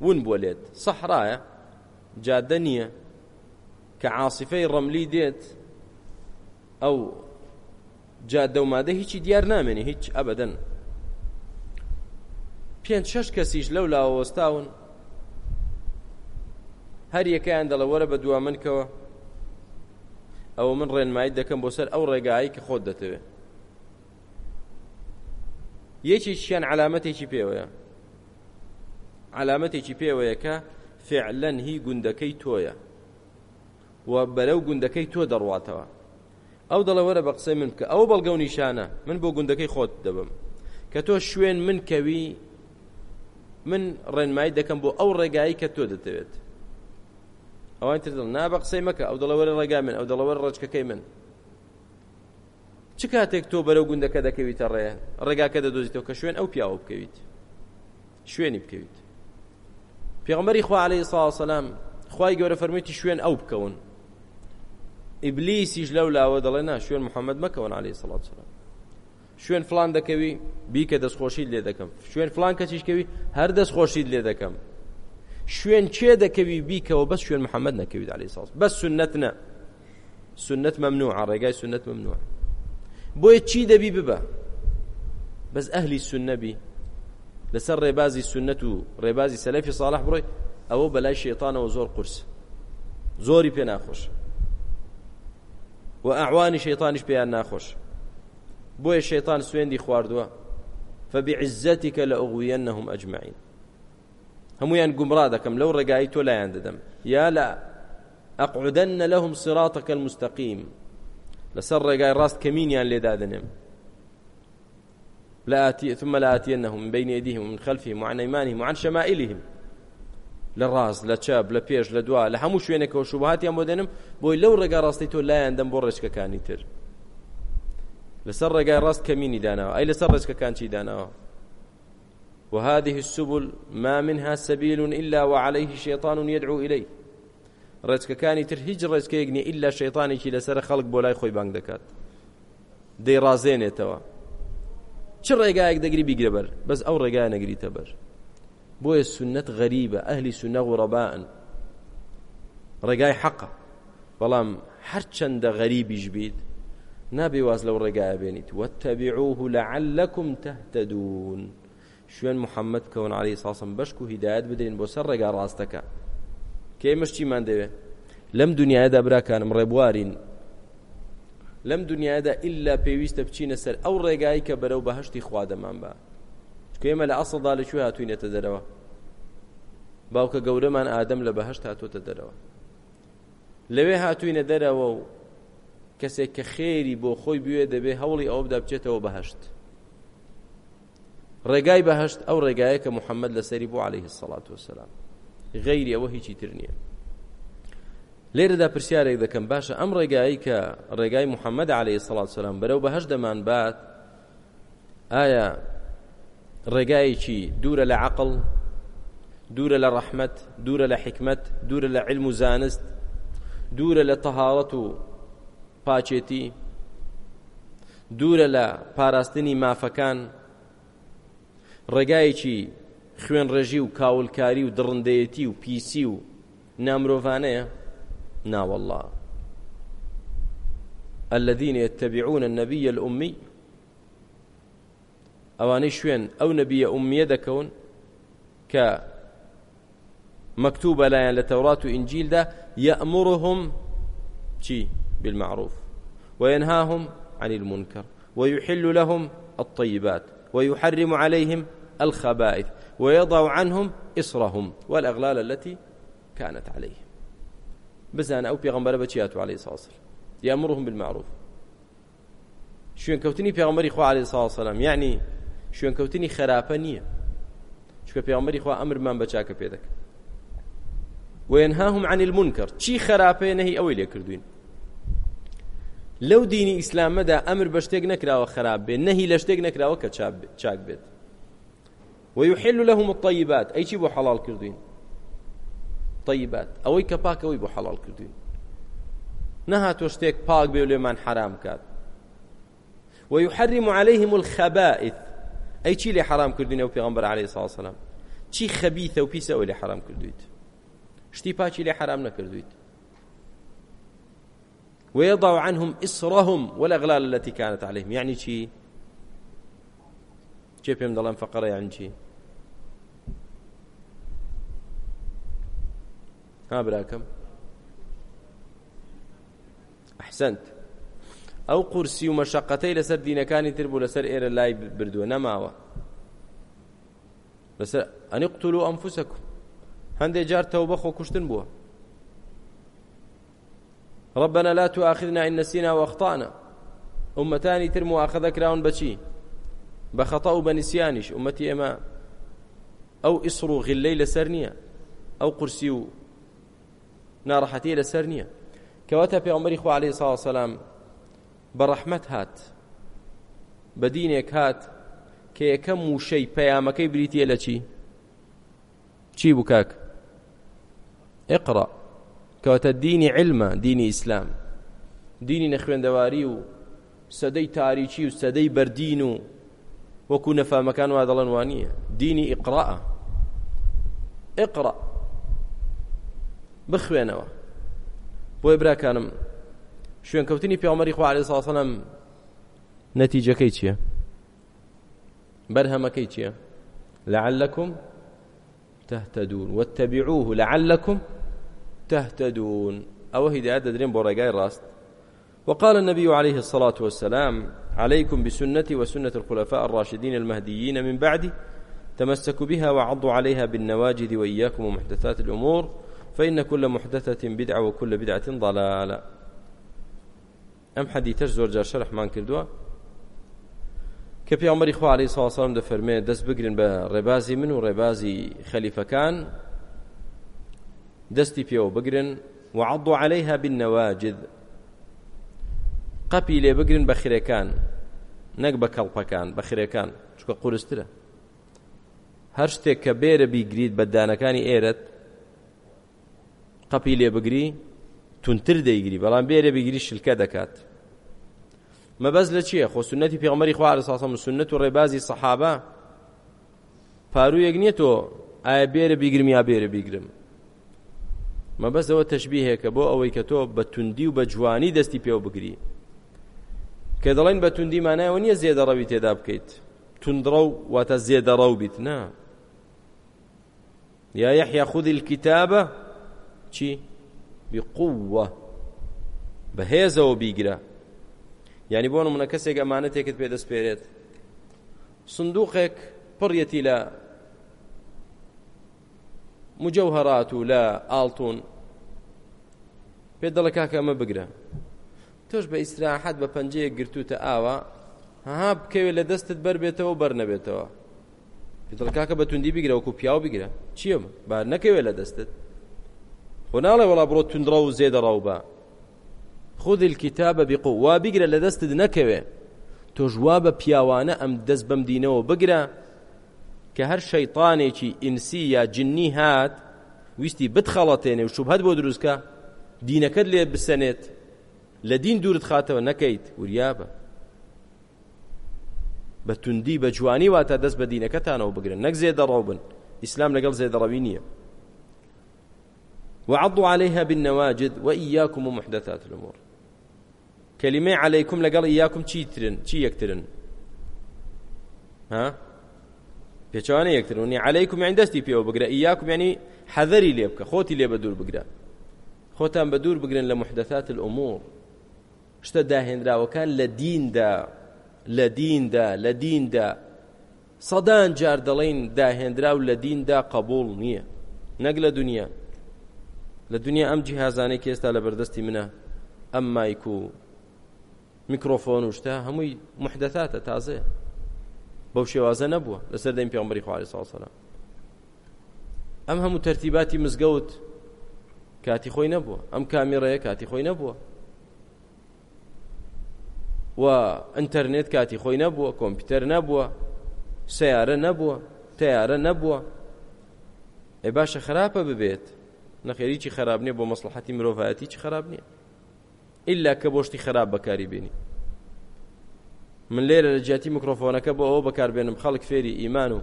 ون بۆ لێت سەحرایە جادە نییە کە عاصفەی ڕەملی دێت ئەو جادە و مادە هیچی دیار نامێنی هیچ ئەبدەن پێنج شەش کەسیش لەو لاوەوەستاون هەر یەکەیان دەڵەوەرە بە دووە منکەوە ئەوە من ڕێنمایی دەکەم بۆ سەر ئەو ڕێگایی کە خۆت دەتەوێت یەکی چیان علامەتێکی پێوەیە علامەتێکی پێوەیە کە فعلەن هی گوندەکەی تۆیە و بەرەو گوندەکەی تۆ دەڕواتەوە ئەو دەڵەوەرە بە قسەی من بکە ئەو بەڵگە و نیشانە من بۆ گوندەکەی خۆت دەبم کە تۆ شوێن من کەوی من ڕێنمایی دەکەم بۆ ئەو ڕێگایی کە تۆ دەتەوێت ئەوان تر دڵ نابە قسەی مەکە ئەو دڵەوەرە ڕێگا من ئەو دڵەوەرە ڕچکەکەی من چ کاتێک تۆ بەرەو گوندەکە دەکەویتە ڕێیان ڕێگاکە دەدۆزیتەوە کە شوێن ئەو پیاوە بکەویت شوێنی بکەویت پێغمەری خوا عليه سا سلام خی گەورە فەرمێتی شوێن ئەو بکەون ئیبلیسیش لەو لاوە دەڵێ نا شوێن محەممەد مەکەون عليه سڵات سلام شوێن فلان دەکەوی بیکە دەستخۆشیت لێ دەکەم شوێن فلان کەچیشکەوی هەر دەستخۆشیت لێ دەکەم شوێن چێ دەکەوی بیکەوە بەس شوێن محەممەد نەکەویت علی ساڵ بەس سنت نە سنت مەمنوع ڕێگای سنت ممنوع بۆیە چی دەبی ببە بەس ئەهلی سنەبی لەسەر ڕێبازی سنت و ڕێبازی سەلەفی ساڵح بڕۆی ئەوە بەلای شێطانەوە زۆر قرس زۆری پێ ناخۆش و ئەعوانی شەیطانیش پێیان ناخۆش بۆیە شەیطان سوێندی خواردووە فبعزتك لأغوينهم أجمعين هەمویان گومڕا دەکەم لەو ڕێگایی تۆ لایەن دەدەم یا لە ئەقعدەنە لەهم سراتەکە المستەقیم لەسەر ڕێگای ڕاست کەمینیان لێدادنێم لآتي ثم لآتينهم من بين يديهم ومن خلفهم وعن أيمانهم وعن شمائلهم للراس لچاب لپێش لە دوا لە هەموو شوێنێکەوە شوبهاتیان بۆ دێنم بۆی لەو ڕێگا ڕاستی تۆ لایەندەم بۆ ڕێچکەکانی تر لەسەر ڕێگای ڕاست کەمینی داناوە ئەی لەسەر ڕێچکەکان چی داناوە وهذه السبل ما منها سبيل إلا وعليه شيطان يدعو إليه ڕێچکەکانی تر هیچ ڕێچکەیەک نیە ئللا شەیطانێکی لەسەر خەڵک بۆ لای خۆی بانگ دەکات دەیڕازێنێتەوە چ ڕێگایەک دەگری بیگرە بەر بەس ئەو ڕێگایە نەگریتە بەر بۆیە سنەت غەریبە ئەهلی سنە و ڕەبان ڕێگای حەقە بەڵام هەرچەندە غەریبیش بیت نابێ واز لەو ڕێگایە بێنیت وەتەبیعوه لەعلەکم تەهتەدون شوێن محەممەد کەون علی ساسم بەشک و هیدایەت بدەین بۆ سەر ڕێگا ڕاستەکە کێ مشتیمان دەوێت لەم دنیادا براکانم ڕێبوارین لەم دنیادا ئللا پێویستە بچینە سەر ئەو ڕێگایی کە بەرەو بەهشتی خوادەمان بە چکێمە لە ئەسەدا لەکوێ هاتوینێتە دەرەوە باوکە گەورەمان ئادەم لە بەهشت هاتۆتە دەرەوە لەوێ هاتوینە دەرەوە و کەسێک کە خێری بۆ خۆی بوێ دەبێ هەوڵی ئەوە بدا بچێتەوە بەهشت ڕێگای بەهشت ئەو ڕێگایە کە محەممەد لەسەری بۆ عليه السلات وسلام غیری ئەوە هیچی تر نییە لێرەدا پرسیارێک دەکەم باشە ئەم ڕێگایی کە ڕێگای محەممەد عليه سلات سلام بەرەو بەهش دەمان بات ئایا ڕێگایەکی دوورە لە عقل دوورە لە ڕەحمەت دوورە لە حکمت دوورە لە علم و زانست دوورە لە تەهاڵەت و پاچێتی دوورە لە پاراستنی مافەکان ڕێگایەکی خوێن ڕێژی و کاولکاری و دڕندەیەتی و پیسی و نامرۆڤانەیە ناوەله الذين يتبعون النبي الأمي ئەوانەی شوێن ئەو نەبیە ئومیە دەکەون کە مەکتوب بەلایەن لە تەورات و ئینجیلدا یەمرهم چی بالمعروف وينهاهم عن المنكر ويحل لهم الطيبات ويحرم عليهم الخبائث ويضع عنهم إصرهم والأغلال التي كانت عليهم بزان أو بيغمبر بچياتو عليه الصلاة والسلام يأمرهم بالمعروف شوين كوتني بيغمبر إخوة عليه الصلاة والسلام يعني شوين كوتني خرابة نية شوكا بيغمبر إخوة أمر من بچاك بيدك وينهاهم عن المنكر چي خرابة نهي أولي كردوين لەو دینی ئیسلامەدا ئەمر بە شتێک نەکراوە خراپ بێت نەهی لە شتێک نەکراوە کە چاک بێت ويحل لهم الطيبات ئەی چی بۆ حەڵال کردوین طيبات ئەوەی کە پاکەوەی بۆ حەڵال کردوین نەهاتۆ شتێک پاک بێ و لێمان حرام کات ويحرم عليهم الخبائث ئەی چی لێ حرام کردوین ئەو پێغەمبەر عليه الصلاة والسلام چی خەبیثە و پیسە ئەوەی لێ حرام کردویت شتی پاچی لێ حرام نەکردویت ويضع عنهم إصرهم والأغلال التي كانت عليهم يعني شي كيف يمد الله فقرة يعني شي ها براكم أحسنت ئەو قورسی و مەشقەتەی لەسەر دینەکانی تر بوو لەسەر ئێرە لای بردووە نەماوە لەسەر ئەنی قوتول و ئەمفوسەکو هەندێک جار تەوبە خۆ کوشتن بووە ربنا لا تؤاخذنا إن نسينا وأخطأنا أمتاني تر مؤاخذة كراون بچي بخطأ وبنسيانش أمتي إما أو إصرو غلي لسرنية أو قرسيو ناڕەحەتی لەسەر نییە کەواتە پێمەری خو عليه سا سلام بە ڕەحمت هات بە دینێک هات کە یەکەم موشەی پەیامەکەی بریتە لە چی چی بووکک ئقرا کەواتە دینی علمە دینی ئیسلام دینی نەخوێندەواری و سەدەی تاریکی و سەدەی بەردین و وەکو نەفامەکان وا دەڵەن وانە دینی ئیقراە ئقرا بخوێنەوە بۆی براکانم شوێنکەوتنی پێمەری خوا عليه ساسەنم نەتیجەکەی چییە بەرهەمەکەی چییە لعلكم تهتدون واتبعوه لعلكم تهتدون أو هداية ددرين بورقاي راست وقال النبي عليه الصلاة والسلام عليكم بسنتي وسنة الخلفاء الراشدين المهديين من بعدي تمسكوا بها وعضوا عليها بالنواجذ وإياكم ومحدثات الأمور فإن كل محدثة بدعة وكل بدعة ضلالة أم حديثش زور جار شرح مان كردوا كبي عمر إخوة عليه الصلاة والسلام دفرمي دس بقرن بربازي من وربازي خليفة كان دەستی پێوە بگرن وعضوا عليها بالنواجذ قەپی لێ بگرن بە خرەکان نەک بە کەڵپەکان بە خرەکان چکە قورسترە هەر شتێک کە بێرە بیگریت بە دانەکانی ئێرت قەپی لێ بگری تونتر دەیگری بەڵام بێرە بیگری شلکە دەکات مەبەز لە چییە خۆ سنەتی پێغمەری خوارە ساسەم سنت و ڕێبازی سەحابە پارویەک نییە تۆ ئایا بێرە بیگرم یا بێرە بیگرم مەبەستەوە تەشببیهەیەکە بۆ ئەوەی کە تۆ بە توندی و بە جوانی دەستی پێو بگری کە دەڵێن بە توندی مانایەوە نییە زێدەڕەوی تێدا بکەیت تندڕە و واتە زێدەڕەو بیت نا یا یحیا خودی الکتابە چی بقوة بەهێزەوە بیگرە یعنی بۆ نمونە کەسێک ئەمانەتێکت پێ دەست پێرێت سندوقێک پڕیەتی لە مجەوهرات و لە ئاڵتون پێ دەڵە کاکە ئەمە بگرە تۆش بە ئیسراحەت بە پەنجەیە گرتوتە ئاوە هەها بکەوێ لە دەستت بەربێتەوە بەر نەبێتەوە پێدڵ کاکە بە توندی بگرە وەکو پیاو بگرە چییە با نەکەوێ لە دەستت خۆ ناڵێ وڵا بڕۆ توندڕە و زێدەڕاو بە خود الكتابە بقو وا بگرە لە دەستت نەکەوێ تۆژوا بە پیاوانە ئەم دەست بەم دینەوە بگرە کە هەر شەیطانێکی ئینسی یا جنی هات ویستی بتخەڵەتێنێ و شوبهەت بۆ دروستکە دینەکەت لێ بسەنێت لە دین دوورت خاتەوە نەکەیت وریابە بە توندی بە جوانی وا تا دەست بە دینەکەتانەوە بگرن نەک زێدەڕەو بن ئیسلام لەگەڵ زێدەڕەوی نییە وعضوا عليها بالنواجد وإياكم ومحدثات الأمور كلمة عليكم لقال إياكم تشيترن تشي يكترن ها پێچوانە یەکترونی عەلەیکم یان دەستی پێوە بگرە ئیاکم ینی حەذەری لێ بکە خۆتی لێ بە دوور بگرە خۆتان بە دوور بگرن لە محدەثات الأمور شتە داهێنراوەکان لە دیندا لە دیندا لە دیندا سەدان جار دەڵێن داهێنراو لە دیندا قبول نییە نەک لە دنیا لە دنیا ئەم جیهازانەی کە ئێستا لە بەردەستی منە ئەم مایک و میکرۆفۆن و شتە هەمووی محدەتاتە تازەیە بەو شێوازە نەبووە لەسەر دەین پێغمبەری خوارد ساڵسەلا ئەم هەموو تەرتیباتی مزگەوت کاتی خۆی نەبووە ئەم کامیڕەیە کاتی خۆی نەبووە و ئینتەرنێت کاتی خۆی نەبووە کۆمپیوتەر نەبووە سیارە نەبووە تیارە نەبووە ئێ باشە خراپە ببێت نەخێریی خراب نییە بۆ مەسلحەتی مرۆڤایەتی چی خراب نییە ئللا کە بۆشتی خراب بەکاری بینی من لێرە لە جیاتی میکرۆفۆنەکە بۆ ئەوە بەکاربێنم خەڵک فێری ئیمان و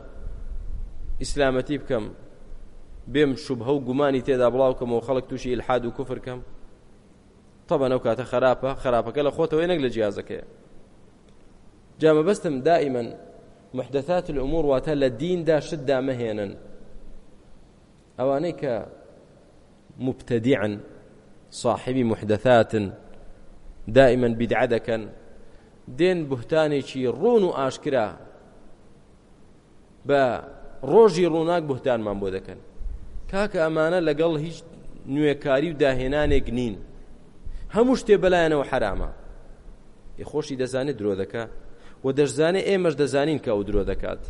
ئیسلامەتی بکەم بێم شوب هەو گومانی تێدا بڵاوکەمەوە خەڵک تووشی الحاد و کوفرکەم تەبە نەو کاتە خراپە خراپەکە لە خۆتەوەی نەک لە جیازەکەیە جامە بەستم دائیمەن محدەثات الأمور واتە لە دیندا شت دامەهێنن ئەوانەی کە مبتدعن صاحبی محدثات دائما بدعة دەکەن دێن بهتانێکی ڕۆن و ئاشکرا بە ڕۆژی ڕووناک بهتانمان بۆ دەکەن کاکە ئەمانە لەگەڵ هیچ نوێکاری و داهێنانێک نین هەموو شتێ بەلایەنەوە حرامە خۆشی دەزانێت درۆ دەکات و دەشزانێ ئێمەش دەزانین کە ئەو درۆ دەکات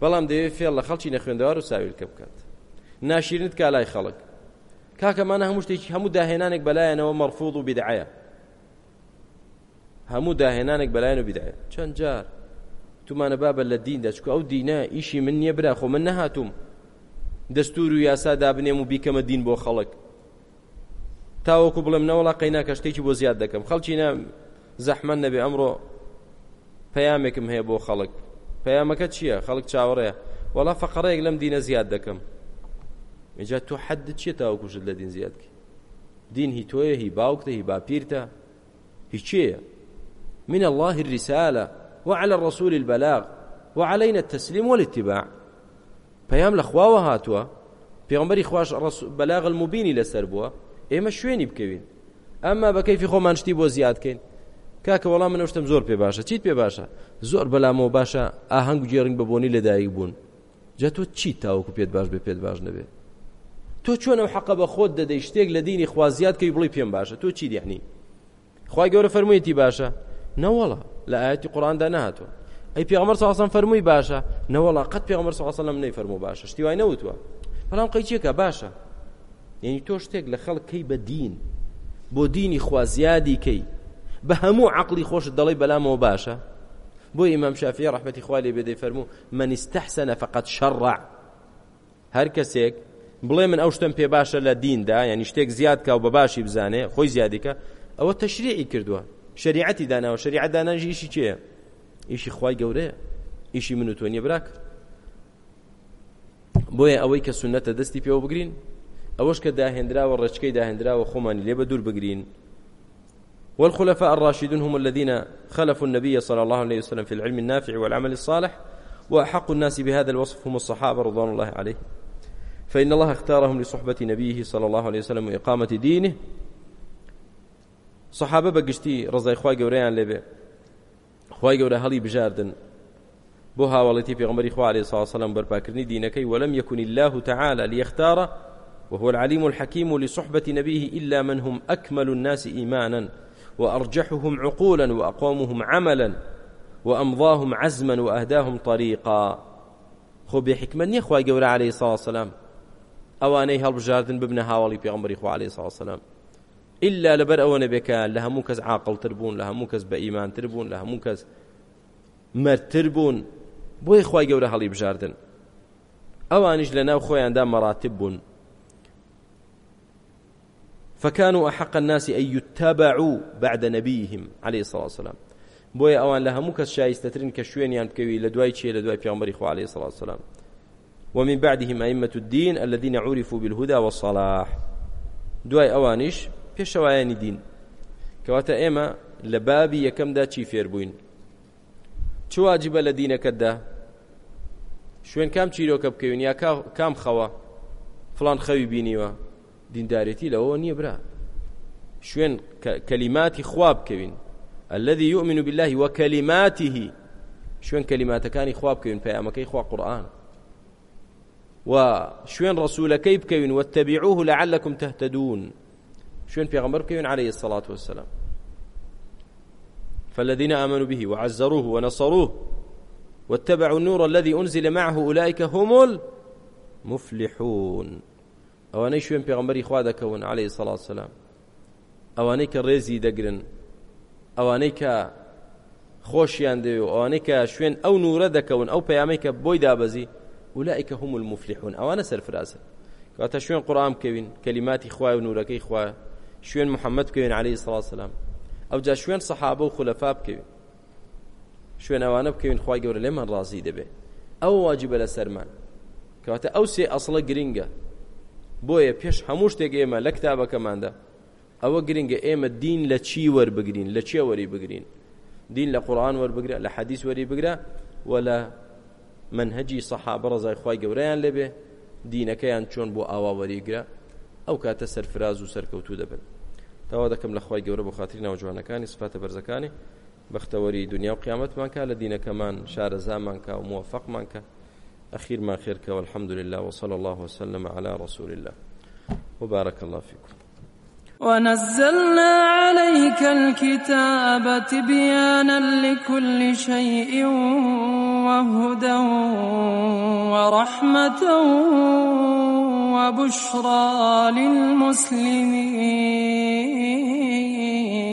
بەڵام دەوێت فێڵ لە خەڵکی نەخێندەوار و ساویلکە بکات ناشیرنت کا لای خەڵک کاکەمانە هەموو شتێکی هەموو داهێنانێک بەلایەنەوە مەرفوڵ و بدعایە هەموو داهێنانێک بەلایەن و بیدایە چەند جار تومانە بابە لە دیندا چکو ئەو دینە ئیشی من نییە برا خۆ من نەهاتوم دەستور و یاسا دابنێم و بیکەمە دین بۆ خەڵک تاوەکو بڵم نەوەڵا قەینا کە شتێکی بۆ زیاد دەکەم خەڵکی نە زەحمەن نەبێ ئەمڕۆ پەیامێکم هەیە بۆ خەڵک پەیامەکە چییە خەڵک چاوەڕەیە وەڵا فەقڕەیەک لەم دینە زیاد دەکەم اینجا تۆ حەدت چیە تاوەکوشت لە دین زیادکی دین هی تۆیە هی باوکتە هی باپیرتە هیچ چیە من الله الرسالة وعلى الرسول البلاغ وعلينا التسليم والاتباع پەیام لە خواوە هاتووە پێغمبەری خوش بەلاغ المبینی لەسەر بووە ئێمە شوێنی بکەوین ئەمما بە کەیفی خۆمان شتی بۆ زیادکەین کاکە وەڵام من شتم زۆر پێ باشە چیت پێ باشە زۆر بەلامەوە باشە ئاهەنگ و جێڕنگ بەبوونی لەدایک بوون جە تۆ چی تاوەکو پێت باش بێ پێت باش نەبێت تۆ چۆن ئەو حەقە بە خۆت دەدەی شتێک لە دینی خوازیات کەی بڵی پێم باشە تۆ چی دیحنی خی گەورە فەرموویەتی باشە نەوەڵە لە ئاەتی قورآاندا نهاتوە ئەی پێغمەر ساسم فەرمووی باشە نەوەڵە قەت پێغمەر ساسە لەم نەی فەرمو باشە شتیوای نەوتوە بەڵام قەیچێکە باشە یعنی تۆ شتێک لە خەڵکەی بە دین بۆ دینی خوازیادی کەی بە هەموو عقلی خۆشت دەڵی بەلامەوە باشە بۆ ئیمام شافعی ڕحمەتی خوالی بێدەی فەرموو من استحسن فقط شرع هەر کەسێک بڵێ من ئەو شتم پێ باشە لە دیندا یعنی شتێک زیاد کا و بە باشی بزانێ خۆی زیادیکە ئەوە تەشریعی کردووە شریعتی داناوە شریعت دانانژ ئیشی چییە ئیشی خوای گەورەیە ئیشی من و تۆ نیە براک بۆیە ئەوەی کە سنەتە دەستی پێوە بگرین ئەوەش کە داهێنراوە ڕێچکەی داهێنراوە خۆمانی لێ بە دوور بگرین والخلفاء الراشدون هم الذين خلفوا النبي صلى الله عليه وسلم في العلم النافع والعمل الصالح وأحق الناس بهذا الوصف هم الصحابة رضوان الله عليهم فإن الله اختارهم لصحبة نبيه صلى الله عليه وسلم وإقامة دينه سەحابە بەگشتی ڕزای خوا گەورەیان لێبێ خی گەورە هەڵی بژاردن بۆ هاوڵەتی پێغمبەری خوا عليه الصلاة والسلام بەرپاکردنی دینەکەی ولم يكن الله تعالى ليختار وهو العليم الحكيم لصحبة نبيه إلا من هم أكمل الناس إيمانا وأرجحهم عقولا وأقومهم عملا وأمضاهم عزما وأهداهم طريقا خو بحكمة نیە خوای گەورە عليه الصلاة والسلام ئەوانەی هەڵبژاردن ببنە هاوڵی پێغمبەری خوا عليه الصلاة والسلام إلا لەبەر ئەوە نەبێکە لە هەموو کەس عاقلتر بوون لە هەموو کەس بە ئیمانتر بوون لە هەموو کەس مەرتر بوون بۆی خی گەورە هەڵی بژاردن ئەوانیش لە ناو خۆیاندا مەراتب بوون فكانوا أحق الناس أن يتبعوا بعد نبيهم عليه الصلاة والسلام بۆیە ئەوان لە هەموو کەس شایستەترین کە شوێنیان بکەوی لە دوای چیە لە دوای پیامبری خو عليه الصلاة والسلام ومن بعدهم أئمة الدين الذين عرفوا بالهدى والصلاح دوای ئەوانیش پێشەوایانی دین کەواتە ئێمە لە بابی یەکەمدا چی فێربووین چ واجبە لە دینەکەتدا شوێن کام چیرۆکە بکەوین یا کام خەوە فلان خەوی بینیوە دیندارەتی لەوە نییە برا شوێن کەلیماتی خوا بکەوین الذي يؤمن بالله وكلماته شوێن کەلیماتەکانی خوا بکەوین پەیامەکەی خوا قورآن و شوێن ڕسوولەکەی بکەوین واتبعوه لعلكم تهتدون شوين بيغمبر كيون عليه الصلاة والسلام فالذين آمنوا به وعزروه ونصروه واتبعوا النور الذي أنزل معه أولئك هم المفلحون ئەوانەی شوێن پێغمبەری خوا دەکەون عليه سەڵات سلام ئەوانەی کە ڕێزی دەگرن ئەوانەی کە خۆشیان دەوێ و ئەوانەی کە شوێن ئەو نورە دەکەون ئەو پەیامەی کە بۆی دابەزی ولائیکە هم المفلحون ئەوانە سەرفرازن کاتە شوێن قورآام بکەوین کەلیماتی خوای و نورەکەی خوایە شوێن محەممەد بکەوێن عليه سلا سلام ئەوجا شوێن سەحابە و خولەفا بکەوێن شوێن ئەوانە بکەوین خی گەورە لێمان ڕازی دەبێ ئەو واجبە لە سەرمان کەواتە ئەو سێ ئەسڵە گرینگە بۆیە پێش هەموو شتێک ئێمە لە کتابەکەماندا ئەوە گرینگە ئێمە دین لە چی وەربگرین لە چێ وەری بگرین دین لە قورآان وەربگرە لە حەدیث وەری بگرە و لە منهجی سەحابە ڕزای خی گەورەیان لەبێ دینەکەیان چۆن بۆ ئاوا وەریگرە ئەو کاتە سەرفراز و سەرکەوتو دەبن تاوا دەکەم لە خی گەورە بۆ خااتری ناوجوانەکانی سپاتە بەرزەکانی بەختەوەری دنیا و قیامەتمانکە لە دینەکەمان شارەزامانکە و موفقمانکە ئەخیرمان خێرکە والحمد لله وصلى الله وسلم على رسول الله وبارك الله فيكم ونزلنا عليك الكتاب تبيانا لكل شيء وهدى ورحمة وبشرى للمسلمين